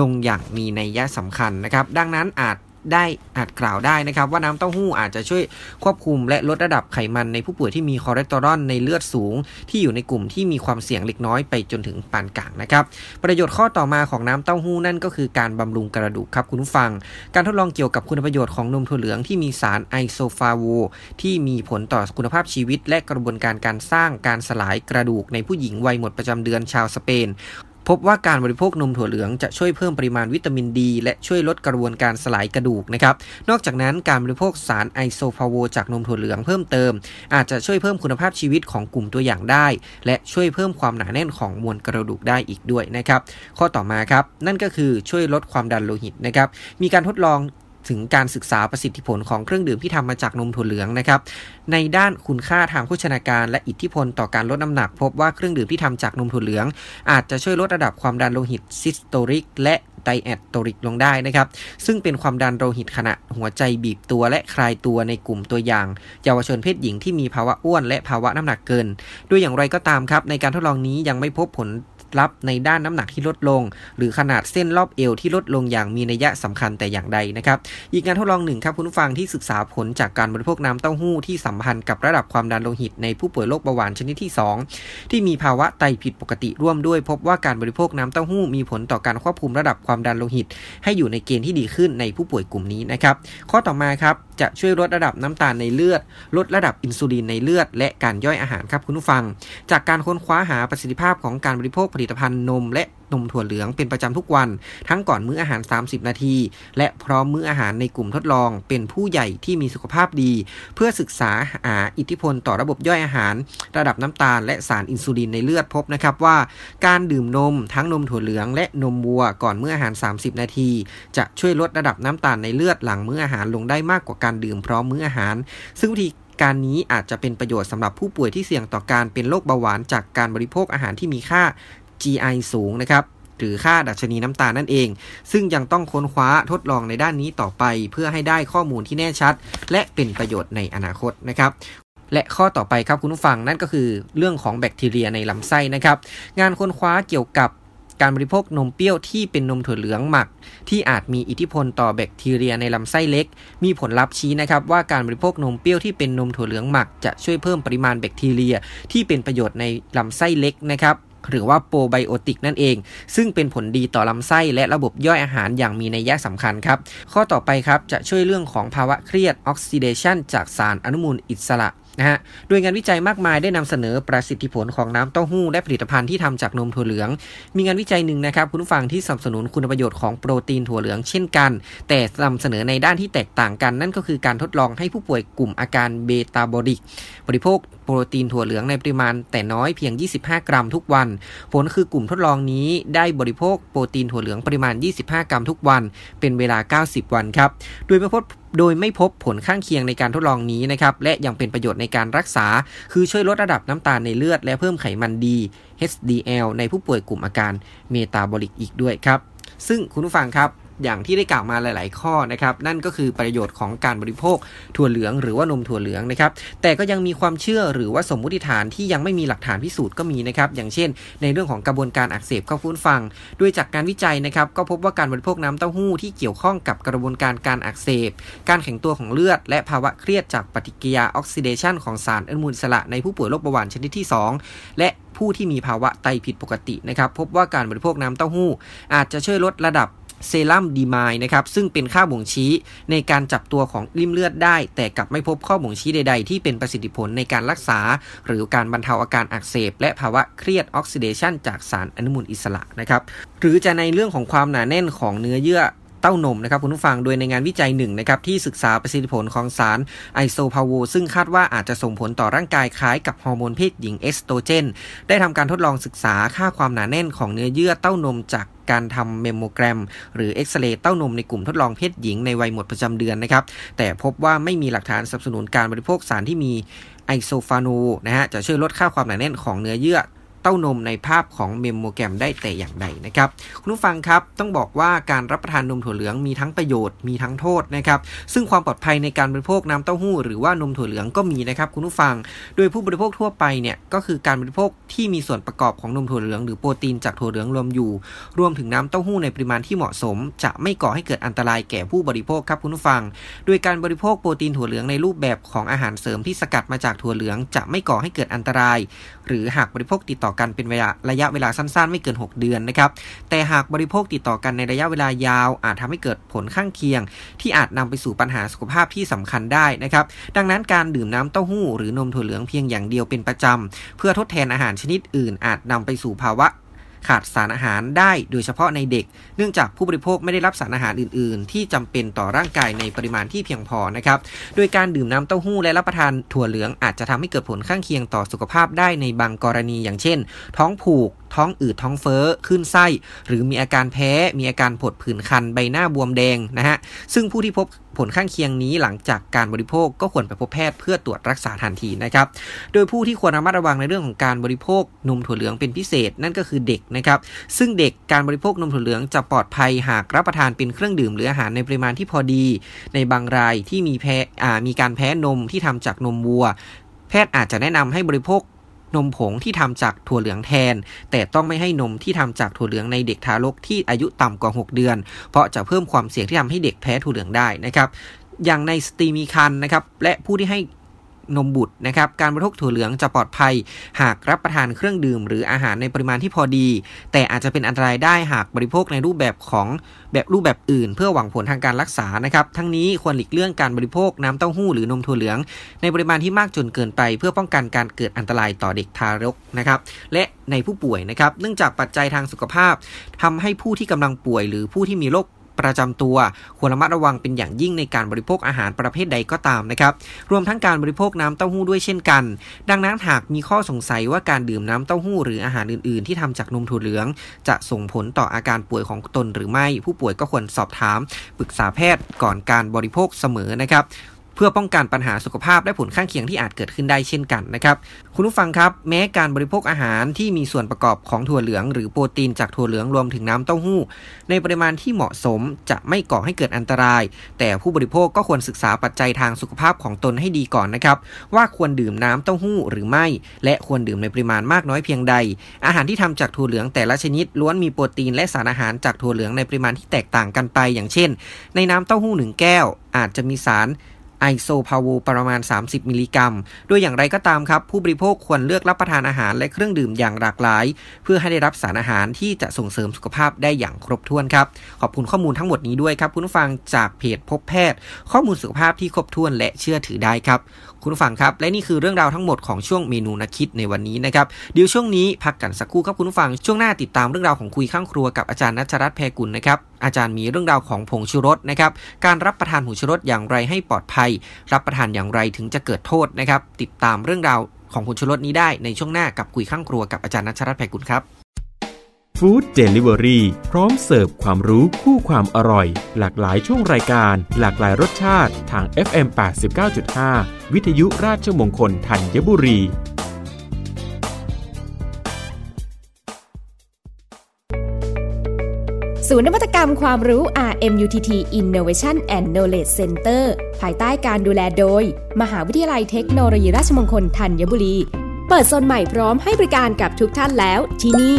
ลงอย่างมีนัยยะสำคัญนะครับดังนั้นอาจ ได้อาจกล่าวได้นะครับ ว่าน้ำเต้าหู้อาจจะช่วยควบคุมและลดระดับไขมันในผู้ป่วยที่มีคอเลสเตอรอลในเลือดสูง ที่อยู่ในกลุ่มที่มีความเสี่ยงเล็กน้อยไปจนถึงปานกลางนะครับ ประโยชน์ข้อต่อมาของน้ำเต้าหู้นั่นก็คือการบำรุงกระดูกครับคุณผู้ฟัง การทดลองเกี่ยวกับคุณประโยชน์ของนมถั่วเหลืองที่มีสารไอโซฟาโวที่มีผลต่อคุณภาพชีวิต และกระบวนการการสร้างการสลายกระดูกในผู้หญิงวัยหมดประจำเดือนชาวสเปน พบว่าการบริโภคนมถั่วเหลืองจะช่วยเพิ่มปริมาณวิตามินดี และช่วยลดกระบวนการสลายกระดูกนะครับ นอกจากนั้นการบริโภคสารไอโซฟาโวจากนมถั่วเหลืองเพิ่มเติม อาจจะช่วยเพิ่มคุณภาพชีวิตของกลุ่มตัวอย่างได้ และช่วยเพิ่มความหนาแน่นของมวลกระดูกได้อีกด้วยนะครับ ข้อต่อมาครับ นั่นก็คือช่วยลดความดันโลหิตนะครับ มีการทดลอง ถึงการศึกษาประสิทธิผลของเครื่องดื่มที่ทำมาจากนมถั่วเหลืองนะครับในด้านคุณค่าทางโภชนาการ และอิทธิพลต่อการลดน้ำหนัก พบว่าเครื่องดื่มที่ทำจากนมถั่วเหลือง อาจจะช่วยลดระดับความดันโลหิตซิสโตริก และไดแอตโตริกลงได้นะครับ ซึ่งเป็นความดันโลหิตขณะหัวใจบีบตัวและคลายตัวในกลุ่มตัวอย่าง เยาวชนเพศหญิงที่มีภาวะอ้วนและภาวะน้ำหนักเกิน ด้วยอย่างไรก็ตามครับ ในการทดลองนี้ยังไม่พบผล ลัพธ์ในด้านน้ำหนักที่ลดลง หรือขนาดเส้นรอบเอวที่ลดลงอย่างมีนัยสำคัญแต่อย่างใดนะครับอีกงานทดลองหนึ่งครับคุณผู้ฟังที่ศึกษาผลจากการบริโภคน้ำเต้าหู้ที่สัมพันธ์กับระดับความดันโลหิตในผู้ป่วยโรคเบาหวานชนิดที่ 2 ที่มีภาวะไตผิดปกติร่วมด้วย พบว่าการบริโภคน้ำเต้าหู้มีผลต่อการควบคุมระดับความดันโลหิต ให้อยู่ในเกณฑ์ที่ดีขึ้นในผู้ป่วยกลุ่มนี้นะครับข้อต่อมาครับ จะช่วยลดระดับน้ำตาลในเลือด ลดระดับอินซูลินในเลือด และการย่อยอาหารครับคุณผู้ฟัง จากการค้นคว้าหาประสิทธิภาพของการบริโภคผลิตภัณฑ์นมและ นมถั่วเหลืองเป็นประจำทุกวัน ทั้งก่อนมื้ออาหาร 30 นาที และพร้อมมื้ออาหารในกลุ่มทดลอง เป็นผู้ใหญ่ที่มีสุขภาพดี เพื่อศึกษาหาอิทธิพลต่อระบบย่อยอาหาร ระดับน้ำตาล และสารอินซูลินในเลือดพบนะครับว่า การดื่มนมทั้งนมถั่วเหลือง และนมวัวก่อนมื้ออาหาร 30 นาที จะช่วยลดระดับน้ำตาลในเลือดหลังมื้ออาหารลงได้มากกว่าการดื่มพร้อมมื้ออาหาร ซึ่งวิธีการนี้อาจจะเป็นประโยชน์สำหรับผู้ป่วยที่เสี่ยงต่อการเป็นโรคเบาหวานจากการบริโภคอาหารที่มีค่า GI สูงนะครับหรือค่าดัชนีน้ำตาลนั่นเอง ซึ่งยังต้องค้นคว้าทดลองในด้านนี้ต่อไป เพื่อให้ได้ข้อมูลที่แน่ชัด และเป็นประโยชน์ในอนาคตนะครับและข้อต่อไปครับคุณผู้ฟังนั่นก็คือเรื่องของแบคทีเรียในลำไส้นะครับ งานค้นคว้าเกี่ยวกับการบริโภคนมเปรี้ยวที่เป็นนมถั่วเหลืองหมัก ที่อาจมีอิทธิพลต่อแบคทีเรียในลำไส้เล็ก มีผลลัพธ์ชี้นะครับว่าการบริโภคนมเปรี้ยวที่เป็นนมถั่วเหลืองหมัก จะช่วยเพิ่มปริมาณแบคทีเรียที่เป็นประโยชน์ในลำไส้เล็กนะครับ หรือว่าโปรไบโอติกนั่นเอง ซึ่งเป็นผลดีต่อลำไส้และระบบย่อยอาหารอย่างมีนัยยะสำคัญครับ ข้อต่อไปครับจะช่วยเรื่องของภาวะเครียดออกซิเดชันจากสารอนุมูลอิสระ นะฮะโดยงานวิจัยมากมายได้นำเสนอประสิทธิผลของน้ำเต้าหู้และผลิตภัณฑ์ที่ทำจากนมถั่วเหลือง มีงานวิจัยหนึ่งนะครับคุณผู้ฟังที่สนับสนุนคุณประโยชน์ของโปรตีนถั่วเหลืองเช่นกัน แต่นำเสนอในด้านที่แตกต่างกัน นั่นก็คือการทดลองให้ผู้ป่วยกลุ่มอาการเบตาบอลิก บริโภคโปรตีนถั่วเหลืองในปริมาณ แต่น้อยเพียง 25 กรัมทุกวัน ผลคือกลุ่มทดลองนี้ได้บริโภคโปรตีนถั่วเหลืองปริมาณ 25 กรัมทุกวัน เป็นเวลา 90 วันครับโดยไม่พบ โดยไม่พบผลข้างเคียงในการทดลองนี้นะครับและยังเป็นประโยชน์ในการรักษา คือช่วยลดระดับน้ำตาลในเลือด และเพิ่มไขมันดี HDL ในผู้ป่วยกลุ่มอาการเมตาบอลิกอีกด้วยครับ ซึ่งคุณผู้ฟังครับ อย่างที่ได้กล่าวมาหลาย ๆ ข้อนะครับ นั่นก็คือประโยชน์ของการบริโภคถั่วเหลืองหรือว่านมถั่วเหลืองนะครับ แต่ก็ยังมีความเชื่อหรือว่าสมมุติฐานที่ยังไม่มีหลักฐานพิสูจน์ก็มีนะครับ อย่างเช่น ในเรื่องของกระบวนการอักเสบข้าฟุ้นฟังโดยจากการวิจัยนะครับ ก็พบว่าการบริโภคน้ำเต้าหู้ที่เกี่ยวข้องกับกระบวนการการอักเสบ การแข็งตัวของเลือด และภาวะเครียดจากปฏิกิริยาออกซิเดชันของสารอนุมูลสระในผู้ป่วยโรคเบาหวานชนิดที่ 2 และผู้ที่มีภาวะไตผิดปกตินะครับ พบว่าการบริโภคน้ำเต้าหู้ อาจจะช่วยลดระดับ เซรั่มดีมายนะครับซึ่งเป็นค่าบ่งชี้ในการจับตัวของริ่มเลือดได้ แต่กลับไม่พบข้อบ่งชี้ใด ๆ ที่เป็นประสิทธิผลในการรักษา หรือการบรรเทาอาการอักเสบ และภาวะเครียดออกซิเดชันจากสารอนุมูลอิสระนะครับหรือจะในเรื่องของความหนาแน่นของเนื้อเยื่อเต้านมนะครับคุณผู้ฟังโดยในงานวิจัยหนึ่งนะครับที่ศึกษาประสิทธิผลของสารไอโซฟลาโวนซึ่งคาดว่าอาจจะส่งผลต่อร่างกายคล้ายกับฮอร์โมนเพศหญิงเอสโตรเจน ได้ทำการทดลองศึกษาค่าความหนาแน่นของเนื้อเยื่อเต้านมจาก การทำแมมโมแกรม หรือเอ็กซเรย์เต้านมในกลุ่มทดลองเพศหญิงในวัยหมดประจำเดือนนะครับ แต่พบว่าไม่มีหลักฐานสนับสนุนการบริโภคสารที่มีไอโซฟลาโวนนะฮะจะช่วยลดค่าความหนาแน่นของเนื้อเยื่อ เต้านมในภาพของแมมโมแกรมได้แต่อย่างใดนะครับ คุณผู้ฟังครับต้องบอกว่าการรับประทานนมถั่วเหลืองมีทั้งประโยชน์มีทั้งโทษนะครับ ซึ่งความปลอดภัยในการบริโภคน้ำเต้าหู้หรือว่านมถั่วเหลืองก็มีนะครับคุณผู้ฟัง โดยผู้บริโภคทั่วไปเนี่ยก็คือการบริโภคที่มีส่วนประกอบของนมถั่วเหลืองหรือโปรตีนจากถั่วเหลืองรวมอยู่ รวมถึงน้ำเต้าหู้ในปริมาณที่เหมาะสม จะไม่ก่อให้เกิดอันตรายแก่ผู้บริโภคครับคุณผู้ฟัง โดยการบริโภคโปรตีนถั่วเหลืองในรูปแบบของอาหารเสริมที่สกัดมาจากถั่วเหลือง จะไม่ก่อให้เกิดอันตรายหรือหากบริโภคติดต่อกันเป็นเวลาระยะเวลาสั้นๆ ไม่เกิน 6 เดือนนะครับแต่หากบริโภคติดต่อกันในระยะเวลายาว อาจทำให้เกิดผลข้างเคียง ที่อาจนำไปสู่ปัญหาสุขภาพที่สำคัญได้นะครับดังนั้นการดื่มน้ำเต้าหู้หรือนมถั่วเหลืองเพียงอย่างเดียวเป็นประจำเพื่อทดแทนอาหารชนิดอื่นอาจนำไปสู่ภาวะ ขาดสารอาหารได้โดยเฉพาะในเด็ก เนื่องจากผู้บริโภคไม่ได้รับสารอาหารอื่น ๆ ที่จำเป็นต่อร่างกายในปริมาณที่เพียงพอนะครับ โดยการดื่มน้ำเต้าหู้และรับประทานถั่วเหลืองอาจจะทำให้เกิดผลข้างเคียงต่อสุขภาพได้ในบางกรณีอย่างเช่น ท้องผูก ท้องอืดท้องเฟ้อขึ้นไส้ หรือมีอาการแพ้ มีอาการผดผื่นคันใบหน้าบวมแดงนะฮะซึ่งผู้ที่พบผลข้างเคียงนี้หลังจากการบริโภคก็ควรไปพบแพทย์เพื่อตรวจรักษาทันทีนะครับ โดยผู้ที่ควรระมัดระวังในเรื่องของการบริโภคนมถั่วเหลืองเป็นพิเศษนั่นก็คือเด็กนะครับ ซึ่งเด็กการบริโภคนมถั่วเหลืองจะปลอดภัยหากรับประทานเป็นเครื่องดื่มหรืออาหารในปริมาณที่พอดี ในบางรายที่มีแพ้มีการแพ้นมที่ทำจากนมวัว แพทย์อาจจะแนะนำให้บริโภค นมผงที่ทำจากถั่วเหลืองแทน แต่ต้องไม่ให้นมที่ทำจากถั่วเหลืองในเด็กทารกที่อายุต่ำกว่า 6 เดือน เพราะจะเพิ่มความเสี่ยงที่ทำให้เด็กแพ้ถั่วเหลืองได้นะครับอย่างในสตรีมีคันนะครับและผู้ที่ให้ นมบุตรนะครับ การบริโภคถั่วเหลืองจะปลอดภัย หากรับประทานเครื่องดื่ม หรืออาหารในปริมาณที่พอดี แต่อาจจะเป็นอันตรายได้หากบริโภคในรูปแบบของแบบรูปแบบอื่น เพื่อหวังผลทางการรักษานะครับ ทั้งนี้ควรหลีกเลี่ยงการบริโภคน้ำเต้าหู้หรือนมถั่วเหลือง ในปริมาณที่มากจนเกินไป เพื่อป้องกันการเกิดอันตรายต่อเด็กทารกนะครับ และในผู้ป่วยนะครับ เนื่องจากปัจจัยทางสุขภาพทำให้ผู้ที่กำลังป่วย หรือผู้ที่มีโรค ประจำตัว ควรระมัดระวังเป็นอย่างยิ่งในการบริโภคอาหารประเภทใดก็ตามนะครับ รวมทั้งการบริโภคน้ำเต้าหู้ด้วยเช่นกัน ดังนั้นหากมีข้อสงสัยว่าการดื่มน้ำเต้าหู้หรืออาหารอื่น ๆ ที่ทำจากนมถั่วเหลือง จะส่งผลต่ออาการป่วยของตนหรือไม่ ผู้ป่วยก็ควรสอบถามปรึกษาแพทย์ก่อนการบริโภคเสมอนะครับ พื่อป้องกันปัญหาสุขภาพและผลข้างเคียงที่อาจเกิดขึ้นได้เช่นกันนะครับคุณผู้ฟังครับแม้การบริโภคอาหารที่มีส่วนประกอบของถั่วเหลือง หรือโปรตีนจากถั่วเหลืองรวมถึงน้ำเต้าหู้ ในปริมาณที่เหมาะสมจะไม่ก่อให้เกิดอันตราย แต่ผู้บริโภคก็ควรศึกษาปัจจัยทางสุขภาพของตนให้ดีก่อนนะครับว่าควรดื่มน้ำเต้าหู้หรือไม่ และควรดื่มในปริมาณมากน้อยเพียงใด อาหารที่ทำจากถั่วเหลืองแต่ละชนิดล้วนมีโปรตีนและสารอาหารจากถั่วเหลืองในปริมาณที่แตกต่างกันไป อย่างเช่น ในน้ำเต้าหู้หนึ่งแก้วอาจจะมีสาร ไอโซพาวูประมาณ 30 มิลลิกรัม โดยอย่างไรก็ตามครับ ผู้บริโภคควรเลือกรับประทานอาหารและเครื่องดื่มอย่างหลากหลาย เพื่อให้ได้รับสารอาหารที่จะส่งเสริมสุขภาพได้อย่างครบถ้วนครับ ขอบคุณข้อมูลทั้งหมดนี้ด้วยครับ คุณผู้ฟังจากเพจพบแพทย์ ข้อมูลสุขภาพที่ครบถ้วนและเชื่อถือได้ครับ คุณผู้ฟังครับ และนี่คือเรื่องราวทั้งหมดของช่วงเมนูนักคิดในวันนี้นะครับเดี๋ยวช่วงนี้พักกันสักครู่ครับคุณผู้ฟังช่วงหน้าติดตามเรื่องราวของคุยข้างครัวกับอาจารย์นัชรัตน์แพรกุลนะครับอาจารย์มีเรื่องราวของผงชูรสนะครับการรับประทานผงชูรสอย่างไรให้ปลอดภัย รับประทานอย่างไรถึงจะเกิดโทษนะครับติดตามเรื่องราวของผงชูรสนี้ได้ในช่วงหน้ากับคุยข้างครัวกับอาจารย์นัชรัตน์แพรกุลครับ ฟู้ดเดลิเวอรี่พร้อมเสิร์ฟความรู้คู่ความอร่อย หลากหลายช่วงรายการ หลากหลายรสชาติทาง FM 89.5 วิทยุราชมงคลธัญบุรีศูนย์นวัตกรรมความรู้ RMUTT Innovation and Knowledge Center ภายใต้การดูแลโดย มหาวิทยาลัยเทคโนโลยีราชมงคลธัญบุรี เปิดโซนใหม่พร้อมให้บริการกับทุกท่านแล้วที่นี่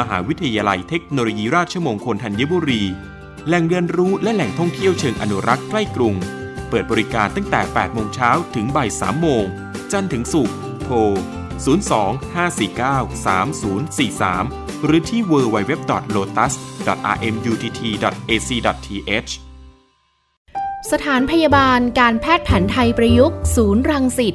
มหาวิทยาลัยเทคโนโลยีราชมงคลธัญบุรี แหล่งเรียนรู้และแหล่งท่องเที่ยวเชิงอนุรักษ์ใกล้กรุง เปิดบริการตั้งแต่ 8 โมงเช้าถึงบ่าย3โมง จันทร์ถึงศุกร์ โทร 02-549-3043 หรือที่ www.lotus.rmutt.ac.th สถานพยาบาลการแพทย์แผนไทยประยุกต์ ศูนย์รังสิต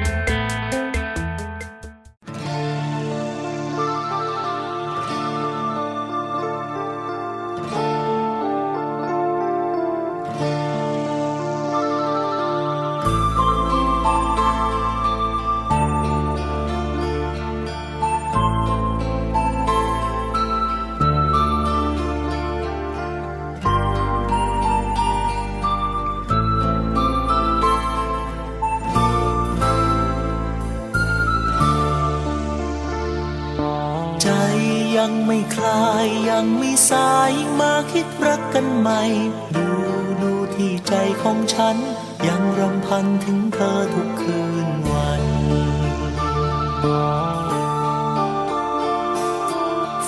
1991 ยังไม่สายมาคิดรักกันใหม่ ดูดูที่ใจของฉัน ยังรำพันถึงเธอทุกคืนวัน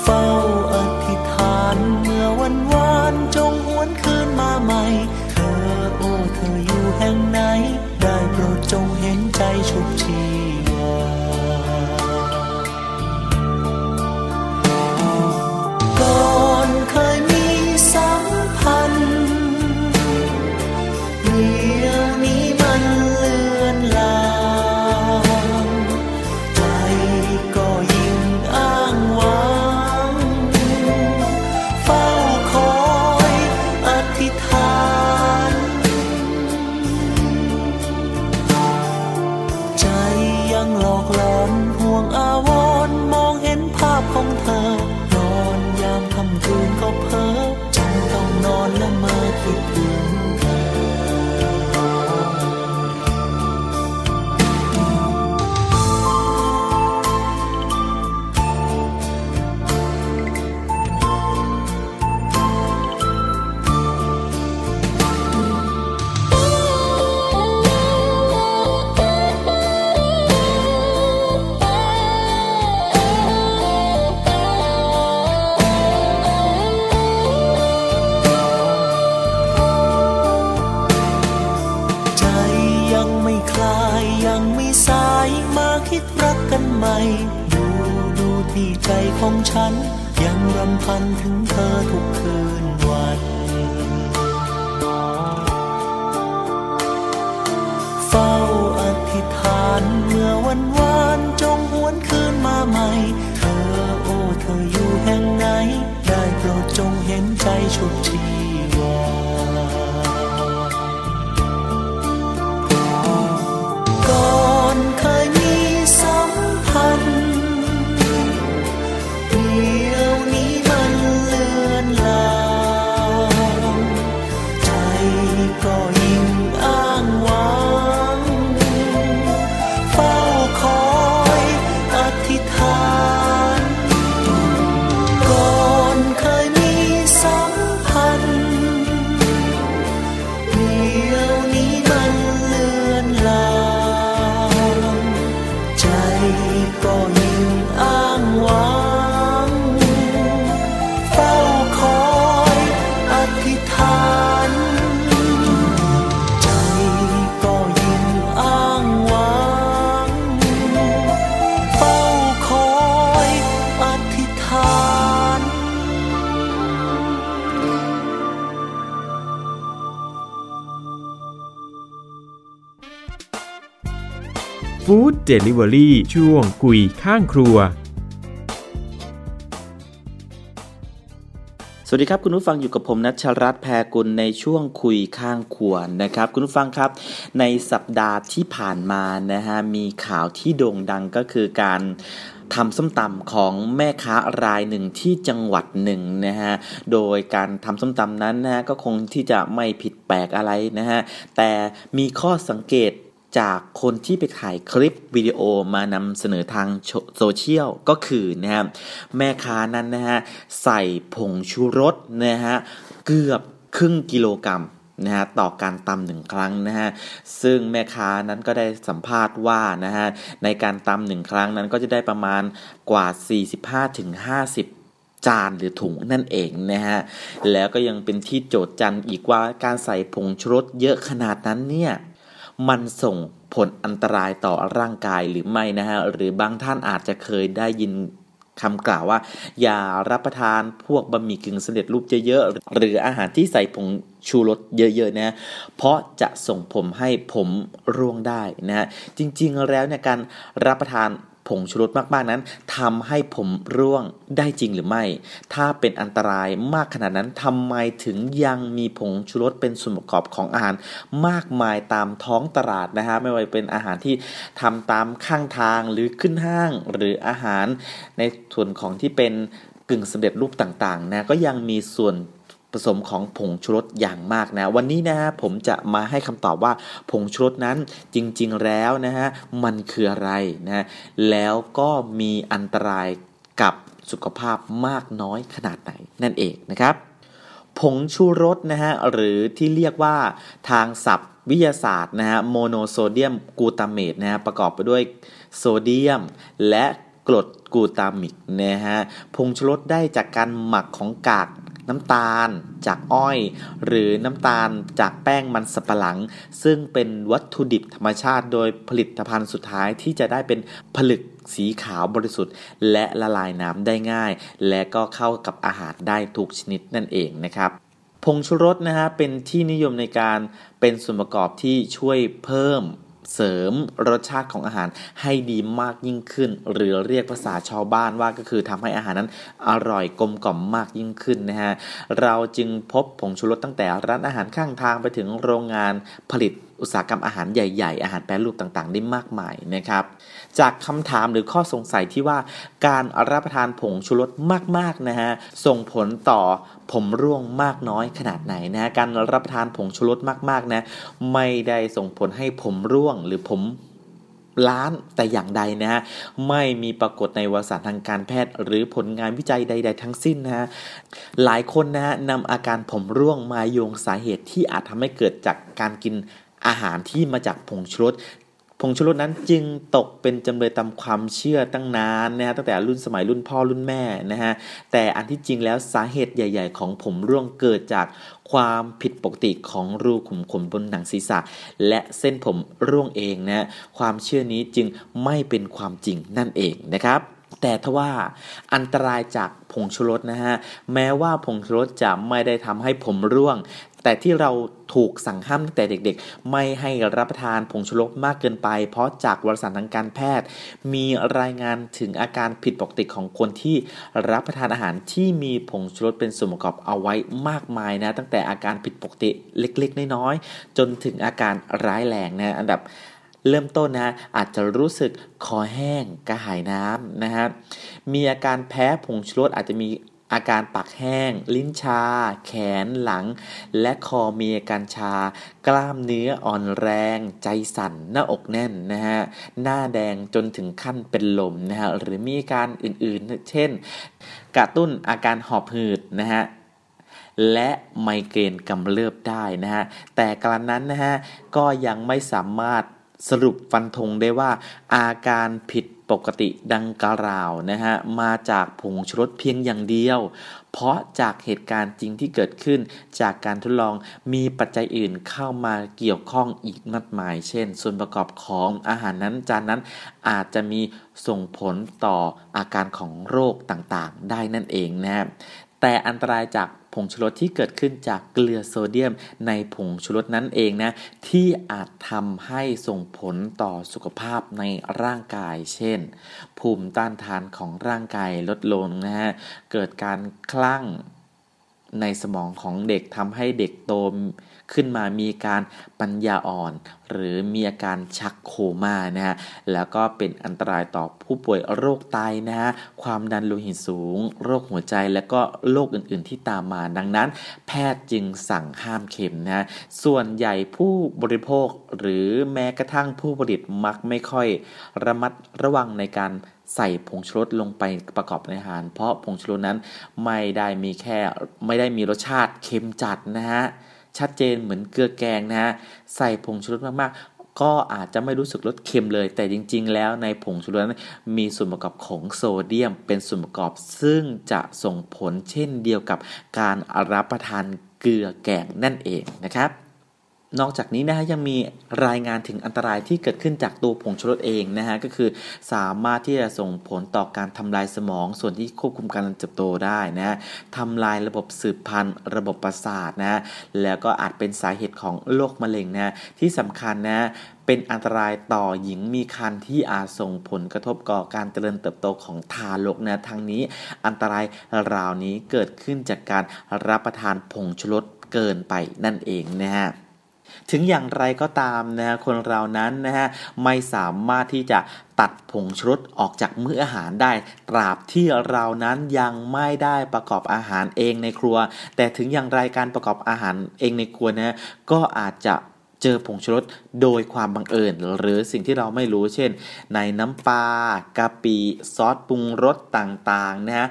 เฝ้าอธิษฐานเมื่อวันวานจงหวนคืนมาใหม่ เธอโอ้เธออยู่แห่งไหน ได้โปรดจงเห็นใจชุบชี ดูดูที่ใจของฉัน ยังรำพันถึงเธอทุกคืนวันเฝ้าอธิษฐานเมื่อวันวานจงหวนคืนมาใหม่ เธอโอ้เธออยู่แห่งไหน ได้โปรดจงเห็นใจชุบชีวา ฟู้ดเดลิเวอรี่ช่วงคุยข้างครัว สวัสดีครับ คุณผู้ฟังอยู่กับผมนัชรัตน์แพรกุลในช่วงคุยข้างขวรนะครับ คุณผู้ฟังครับ ในสัปดาห์ที่ผ่านมานะฮะมีข่าวที่โด่งดังก็คือการทำส้มตำของแม่ค้ารายหนึ่งที่จังหวัดหนึ่งนะฮะ โดยการทำส้มตำนั้นนะฮะก็คงที่จะไม่ผิดแปลกอะไรนะฮะ แต่มีข้อสังเกต จากคนที่ไปถ่ายคลิปวิดีโอมานำเสนอทางโซเชียลก็คือนะฮะแม่ค้านั้นนะฮะใส่ผงชูรสนะฮะเกือบครึ่งกิโลกรัมนะฮะต่อการตำหนึ่งครั้งนะฮะซึ่งแม่ค้านั้นก็ได้สัมภาษณ์ว่านะฮะในการตำหนึ่งครั้งนั้นก็จะได้ประมาณกว่า 45-50จานหรือถุงนั่นเองนะฮะแล้วก็ยังเป็นที่โจทย์จันอีกว่าการใส่ผงชูรสเยอะขนาดนั้นเนี่ย มันส่งผลอันตรายต่อร่างกายหรือไม่นะฮะหรือบางท่านอาจจะเคยได้ยินคำกล่าวว่า อย่ารับประทานพวกบะหมี่กึ่งสำเร็จรูปเยอะๆหรืออาหารที่ใส่ผงชูรสเยอะๆนะเพราะจะส่งผมให้ผมร่วงได้นะฮะจริงๆแล้วเนี่ยการรับประทาน ผงชูรสมากๆนั้นทำให้ผมร่วงได้จริงหรือไม่ ถ้าเป็นอันตรายมากขนาดนั้นทำไมถึงยังมีผงชูรสเป็นส่วนประกอบของอาหารมากมายตามท้องตลาดนะฮะไม่ว่าจะเป็นอาหารที่ทำตามข้างทางหรือขึ้นห้างหรืออาหาร ในส่วนของที่เป็นกึ่งสำเร็จรูปต่างๆนะก็ยังมีส่วน ผสมของผงชูรสอย่างมากนะ วันนี้นะฮะผมจะมาให้คำตอบว่าผงชูรสนั้นจริงๆแล้วนะฮะมันคืออะไรนะแล้วก็มีอันตรายกับสุขภาพมากน้อยขนาดไหนนั่นเองนะครับผงชูรสนะฮะหรือที่เรียกว่าทางศัพท์วิทยาศาสตร์นะฮะโมโนโซเดียมกูตาเมตนะฮะประกอบไปด้วยโซเดียม และกรดกูตามิกนะฮะผงชูรสได้จากการหมักของกาก น้ำตาลจากอ้อย หรือน้ำตาลจากแป้งมันสับปะหลัง ซึ่งเป็นวัตถุดิบธรรมชาติโดยผลิตภัณฑ์สุดท้ายที่จะได้เป็นผลึกสีขาวบริสุทธิ์ และละลายน้ำได้ง่าย และก็เข้ากับอาหารได้ทุกชนิดนั่นเองนะครับผงชูรสนะฮะเป็นที่นิยมในการเป็นส่วนประกอบที่ช่วยเพิ่ม เสริมรสชาติของอาหารให้ดีมากยิ่งขึ้น หรือเรียกภาษาชาวบ้านว่าก็คือทำให้อาหารนั้นอร่อยกลมกล่อมมากยิ่งขึ้นนะฮะเราจึงพบผงชูรสตั้งแต่ร้านอาหารข้างทางไปถึงโรงงานผลิต อุตสาหกรรมอาหารใหญ่ ๆ อาหารแปรรูปต่างๆ ได้มากมายนะครับ จากคำถามหรือข้อสงสัยที่ว่าการรับประทานผงชูรสมากๆนะฮะส่งผลต่อผมร่วงมากน้อยขนาดไหนนะฮะการรับประทานผงชูรสมากๆนะไม่ได้ส่งผลให้ผมร่วงหรือผมล้านแต่อย่างใดนะฮะไม่มีปรากฏในวารสารทางการแพทย์ หรือผลงานวิจัยใด ๆ ทั้งสิ้นนะฮะหลายคนนะฮะนำอาการผมร่วงมาโยงสาเหตุที่อาจทำให้เกิดจากการกิน อาหารที่มาจากผงชูรสผงชูรสนั้นจึงตกเป็นจำเลยตามความเชื่อตั้งนานนะฮะตั้งแต่รุ่นสมัยรุ่นพ่อรุ่นแม่นะฮะแต่อันที่จริงแล้วสาเหตุใหญ่ ๆ ของผมร่วงเกิดจากความผิดปกติของรูขุมขนบนหนังศีรษะ และเส้นผมร่วงเองนะความเชื่อนี้จึงไม่เป็นความจริงนั่นเองนะครับแต่ทว่าอันตรายจากผงชูรสนะฮะแม้ว่าผงชูรสจะไม่ได้ทำให้ผมร่วง แต่ที่เราถูกสั่งห้ามตั้งแต่เด็กๆ ไม่ให้รับประทานผงชูรสมากเกินไป เพราะจากวารสารทางการแพทย์ มีรายงานถึงอาการผิดปกติของคนที่รับประทานอาหารที่มีผงชูรสเป็นส่วนประกอบเอาไว้มากมายนะ ตั้งแต่อาการผิดปกติเล็กๆ น้อยๆ จนถึงอาการร้ายแรงนะอันดับเริ่มต้นนะอาจจะรู้สึกคอแห้งกระหายน้ำนะฮะมีอาการแพ้ผงชูรสอาจจะมี อาการปากแห้ง ลิ้นชา แขนหลัง และคอมีอาการชา กล้ามเนื้ออ่อนแรง ใจสั่น หน้าอกแน่นนะฮะหน้าแดงจนถึงขั้นเป็นลมนะฮะหรือมีอาการอื่นๆ เช่น กระตุ้นอาการหอบหืดนะฮะและไมเกรนกำเริบได้นะฮะแต่กระนั้นนะฮะก็ยังไม่สามารถ สรุปฟันธงได้ว่าอาการผิดปกติดังกล่าวนะฮะมาจากผงชูรสเพียงอย่างเดียว เพราะจากเหตุการณ์จริงที่เกิดขึ้น จากการทดลองมีปัจจัยอื่นเข้ามาเกี่ยวข้องอีกมากมาย เช่น ส่วนประกอบของอาหารนั้นจานนั้นอาจจะมีส่งผลต่ออาการของโรคต่างๆ ได้นั่นเองนะฮะแต่อันตรายจาก ผงชูรสที่เกิดขึ้นจากเกลือโซเดียม ในผงชูรสนั้นเองนะที่อาจทำให้ส่งผลต่อสุขภาพในร่างกาย เช่น ภูมิต้านทานของร่างกายลดลงนะฮะเกิดการคลั่งในสมองของเด็กทำให้เด็กโต ขึ้นมามีการปัญญาอ่อน หรือมีอาการชักโคม่านะฮะแล้วก็เป็นอันตรายต่อผู้ป่วยโรคไตนะฮะความดันโลหิตสูง โรคหัวใจและก็โรคอื่นๆที่ตามมาดังนั้น แพทย์จึงสั่งห้ามเข็มนะฮะส่วนใหญ่ผู้บริโภคหรือแม้กระทั่งผู้ผลิตมักไม่ค่อย ระมัดระวังในการใส่ผงชูรสลงไปประกอบในอาหาร เพราะผงชูรสนั้นไม่ได้มีแค่ไม่ได้มีรสชาติเค็มจัดนะฮะ ชัดเจนเหมือนเกลือแกงนะฮะใส่ผงชูรสมากๆ ก็อาจจะไม่รู้สึกรสเค็มเลย แต่จริง ๆ แล้วในผงชูรสนั้นมีส่วนประกอบของโซเดียม เป็นส่วนประกอบซึ่งจะส่งผลเช่นเดียวกับการรับประทานเกลือแกงนั่นเองนะครับ นอกจากนี้นะฮะยังมีรายงานถึงอันตรายที่เกิดขึ้นจากตัวผงชูรสเองนะฮะก็คือสามารถที่จะส่งผลต่อการทำลายสมอง ส่วนที่ควบคุมการเติบโตได้นะฮะทำลายระบบสืบพันธุ์ระบบประสาทนะฮะแล้วก็อาจเป็นสาเหตุของโรคมะเร็งนะฮะที่สำคัญนะเป็นอันตรายต่อหญิงมีครรภ์ที่อาจส่งผลกระทบก่อการเจริญเติบโตของทารกนะทั้งนี้อันตรายราวนี้เกิดขึ้นจากการรับประทานผงชูรสเกินไปนั่นเองนะฮะ ถึงอย่างไรก็ตามนะฮะคนเรานั้นนะฮะไม่สามารถที่จะตัดผงชูรสออกจากมื้ออาหารได้ ตราบที่เรานั้นยังไม่ได้ประกอบอาหารเองในครัว แต่ถึงอย่างไรการประกอบอาหารเองในครัวนะก็อาจจะเจอผงชูรสโดยความบังเอิญ หรือสิ่งที่เราไม่รู้เช่น ในน้ำปลากะปิซอสปรุงรสต่างๆนะฮะ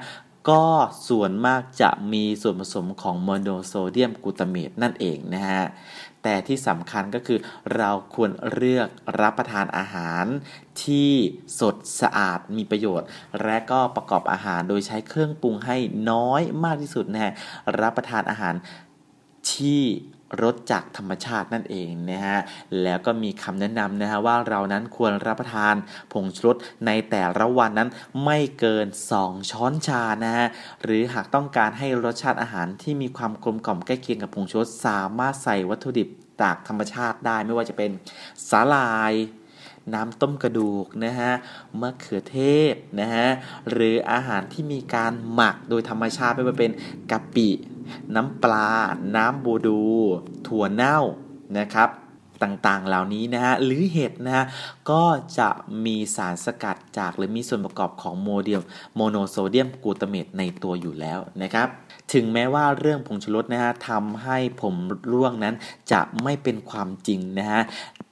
ก็ส่วนมากจะมีส่วนผสมของโมโนโซเดียมกลูตาเมตนั่นเองนะฮะ แต่ที่สำคัญก็คือเราควรเลือกรับประทานอาหารที่สดสะอาดมีประโยชน์ และก็ประกอบอาหารโดยใช้เครื่องปรุงให้น้อยมากที่สุดนะฮะรับประทานอาหารที่ รสจากธรรมชาตินั่นเองนะฮะแล้วก็มีคำแนะนำนะฮะว่าเรานั้นควรรับประทานผงชูรสในแต่ละวันนั้นไม่เกิน 2 ช้อนชานะฮะหรือหากต้องการให้รสชาติอาหารที่มีความกลมกล่อมใกล้เคียงกับผงชูรสสามารถใส่วัตถุดิบจากธรรมชาติได้ไม่ว่าจะเป็นสาหร่าย น้ำต้มกระดูกนะฮะมะเขือเทศนะฮะหรืออาหารที่มีการหมักโดยธรรมชาติไม่ว่าเป็นกะปิ น้ำปลา น้ำบูดู ถั่วเน่านะครับต่างๆ เหล่านี้นะฮะ หรือเห็ดนะฮะ ก็จะมีสารสกัดจากหรือมีส่วนประกอบของโมเดียมโมโนโซเดียมกลูตาเมตในตัวอยู่แล้วนะครับ ถึงแม้ว่าเรื่องผงชูรสนะฮะทำให้ผมร่วงนั้นจะไม่เป็นความจริงนะฮะ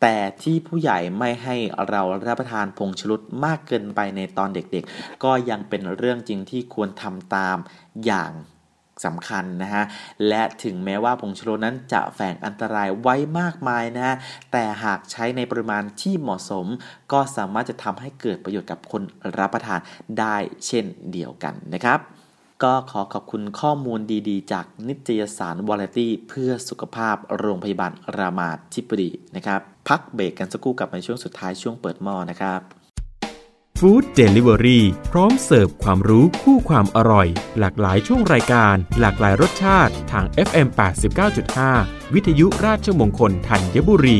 แต่ที่ผู้ใหญ่ไม่ให้เรารับประทานผงชูรสมากเกินไปในตอนเด็กๆ ก็ยังเป็นเรื่องจริงที่ควรทำตามอย่างสำคัญนะฮะ และถึงแม้ว่าผงชูรสนั้นจะแฝงอันตรายไว้มากมายนะฮะ แต่หากใช้ในปริมาณที่เหมาะสม ก็สามารถจะทำให้เกิดประโยชน์กับคนรับประทานได้เช่นเดียวกันนะครับ ก็ขอขอบคุณข้อมูลดีๆ จากนิตยสารวาไรตี้เพื่อสุขภาพโรงพยาบาลรามาธิบดีนะครับ พักเบรกกันสักครู่กลับในช่วงสุดท้ายช่วงเปิดหม้อนะครับฟู้ดเดลิเวอรี่พร้อมเสิร์ฟความรู้คู่ความอร่อย หลากหลายช่วงรายการ หลากหลายรสชาติทาง FM 89.5 วิทยุราชมงคลธัญบุรี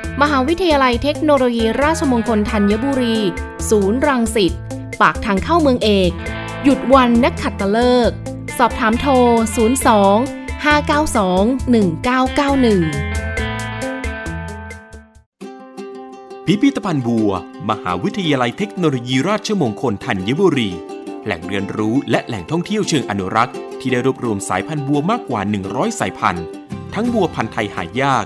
มหาวิทยาลัยเทคโนโลยีราชมงคลธัญบุรี ศูนย์รังสิต ปากทางเข้าเมืองเอก หยุดวันนักขัดตะเลิก สอบถามโทร 02 592 1991 พิพิธภัณฑ์บัว มหาวิทยาลัยเทคโนโลยีราชมงคลธัญบุรี แหล่งเรียนรู้และแหล่งท่องเที่ยวเชิงอนุรักษ์ ที่ได้รวบรวมสายพันธุ์บัวมากกว่า 100 สายพันธุ์ ทั้งบัวพันธุ์ไทยหายาก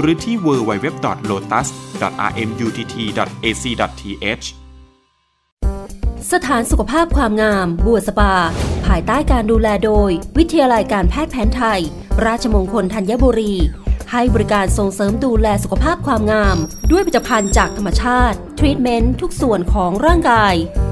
หรือที่ www.lotus.rmutt.ac.th สถานสุขภาพความงาม บัวสปา ภายใต้การดูแลโดย วิทยาลัยการแพทย์แผนไทย ราชมงคลธัญบุรี ให้บริการส่งเสริมดูแลสุขภาพความงาม ด้วยผลิตภัณฑ์จากธรรมชาติ ทรีทเมนต์ทุกส่วนของร่างกาย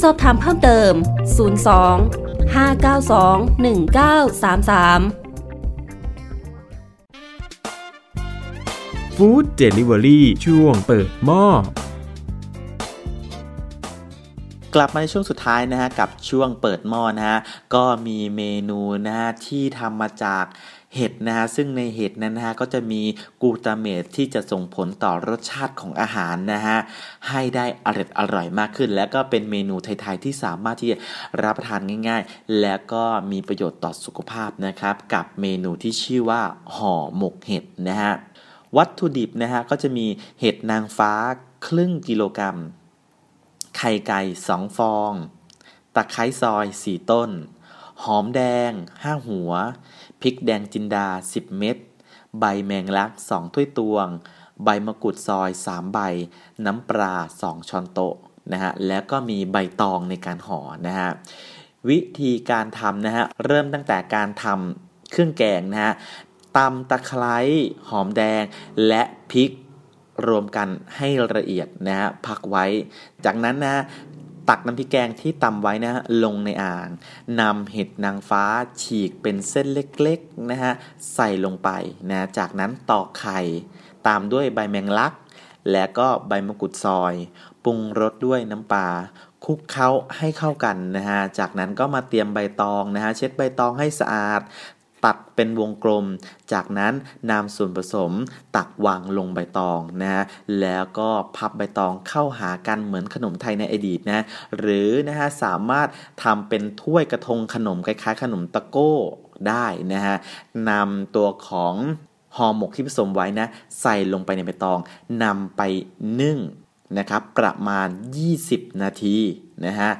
สอบถามเพิ่มเติม 02 592 1933ฟู้ดเดลิเวอรี่ช่วงเปิดหม้อกลับมาในช่วงสุดท้ายนะฮะกับช่วงเปิดหม้อนะฮะก็มีเมนูนะฮะที่ทำมาจาก เห็ดนะฮะซึ่งในเห็ดนั้นนะฮะก็จะมีกูตาเมตที่จะส่งผลต่อรสชาติของอาหารนะฮะให้ได้อร่อยอร่อยมากขึ้น และก็เป็นเมนูไทยๆที่สามารถที่จะรับประทานง่าย ๆ และก็มีประโยชน์ต่อสุขภาพนะครับกับเมนูที่ชื่อว่าห่อหมกเห็ดนะฮะวัตถุดิบนะฮะก็จะมีเห็ดนางฟ้าครึ่งกิโลกรัม ไข่ไก่ 2 ฟอง ตะไคร้ซอย 4 ต้น หอมแดง 5 หัว พริกแดงจินดา 10 เม็ด ใบแมงลัก 2 ถ้วยตวง ใบมะกรูดซอย 3 ใบ น้ำปลา 2 ช้อนโต๊ะนะฮะ แล้วก็มีใบตองในการห่อนะฮะ วิธีการทำนะฮะ เริ่มตั้งแต่การทำเครื่องแกงนะฮะตำตะไคร้หอมแดงและพริกรวมกันให้ละเอียดนะฮะพักไว้ จากนั้นนะ ตักน้ำพริกแกงที่ตำไว้นะฮะลงในอ่างนำเห็ดนางฟ้าฉีกเป็นเส้นเล็กๆนะฮะใส่ลงไปนะจากนั้นตอกไข่ ตามด้วยใบแมงลัก และก็ใบมะกรูดซอย ปรุงรสด้วยน้ำปลาคลุกเคล้าให้เข้ากันนะฮะ จากนั้นก็มาเตรียมใบตองนะฮะ เช็ดใบตองให้สะอาด ตัดเป็นวงกลม จากนั้นนำส่วนผสมตักวางลงใบตองนะฮะแล้วก็พับใบตองเข้าหากันเหมือนขนมไทยในอดีตนะหรือนะฮะสามารถทำเป็นถ้วยกระทงขนมคล้ายๆขนมตะโก้ได้นะฮะนำตัวของห่อหมกที่ผสมไว้นะใส่ลงไปในใบตองนำไปนึ่งนะครับประมาณ 20 นาทีนะฮะ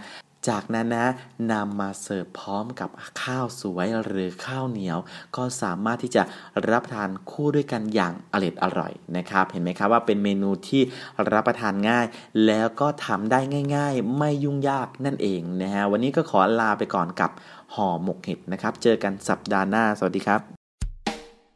จากนั้นนะนำมาเสิร์ฟพร้อมกับข้าวสวยหรือข้าวเหนียว ก็สามารถที่จะรับทานคู่ด้วยกันอย่างอร่อยอร่อยนะครับ เห็นไหมครับว่าเป็นเมนูที่รับประทานง่าย แล้วก็ทำได้ง่าย ๆ ไม่ยุ่งยากนั่นเองนะฮะวันนี้ก็ขอลาไปก่อนกับห่อหมกเห็ดนะครับ เจอกันสัปดาห์หน้า สวัสดีครับ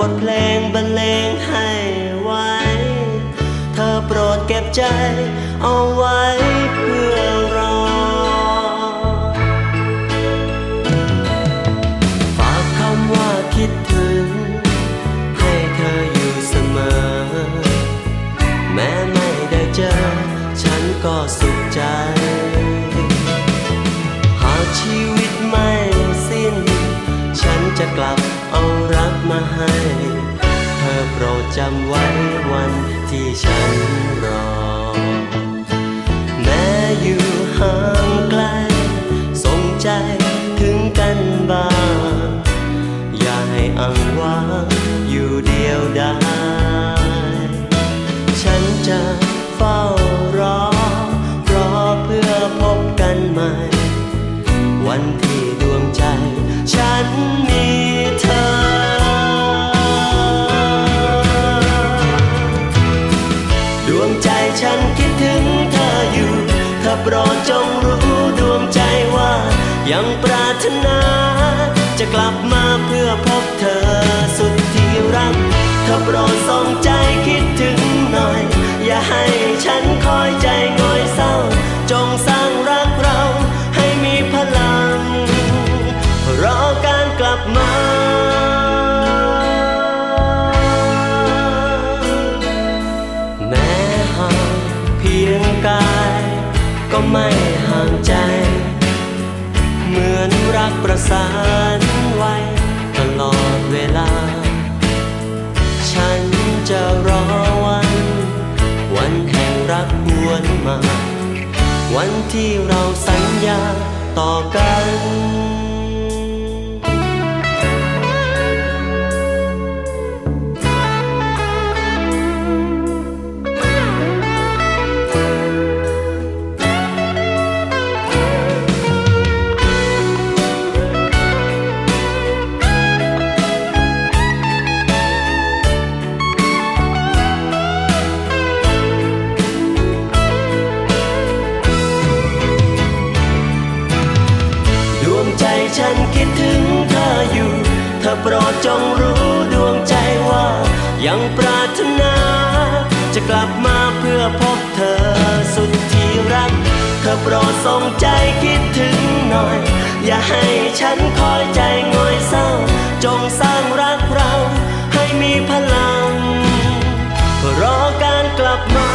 บทเพลงบรรเลงให้ไว้ เธอโปรดเก็บใจเอา ให้ เธอโปรดจำไว้วันที่ฉันรอ ยังปรารถนา จะกลับมาเพื่อพบเธอสุดที่รักเธอโปรดส่งใจคิดถึงหน่อย อย่าให้ วันที่เราสัญญาต่อกัน อโปรดจงรู้ดวงใจว่า ยังปรารถนา จะกลับมาเพื่อพบเธอสุดที่รัก เธอโปรดส่งใจคิดถึงหน่อย อย่าให้ฉันคอยใจง่อยเศร้า จงสร้างรักเราให้มีพลังรอการกลับมา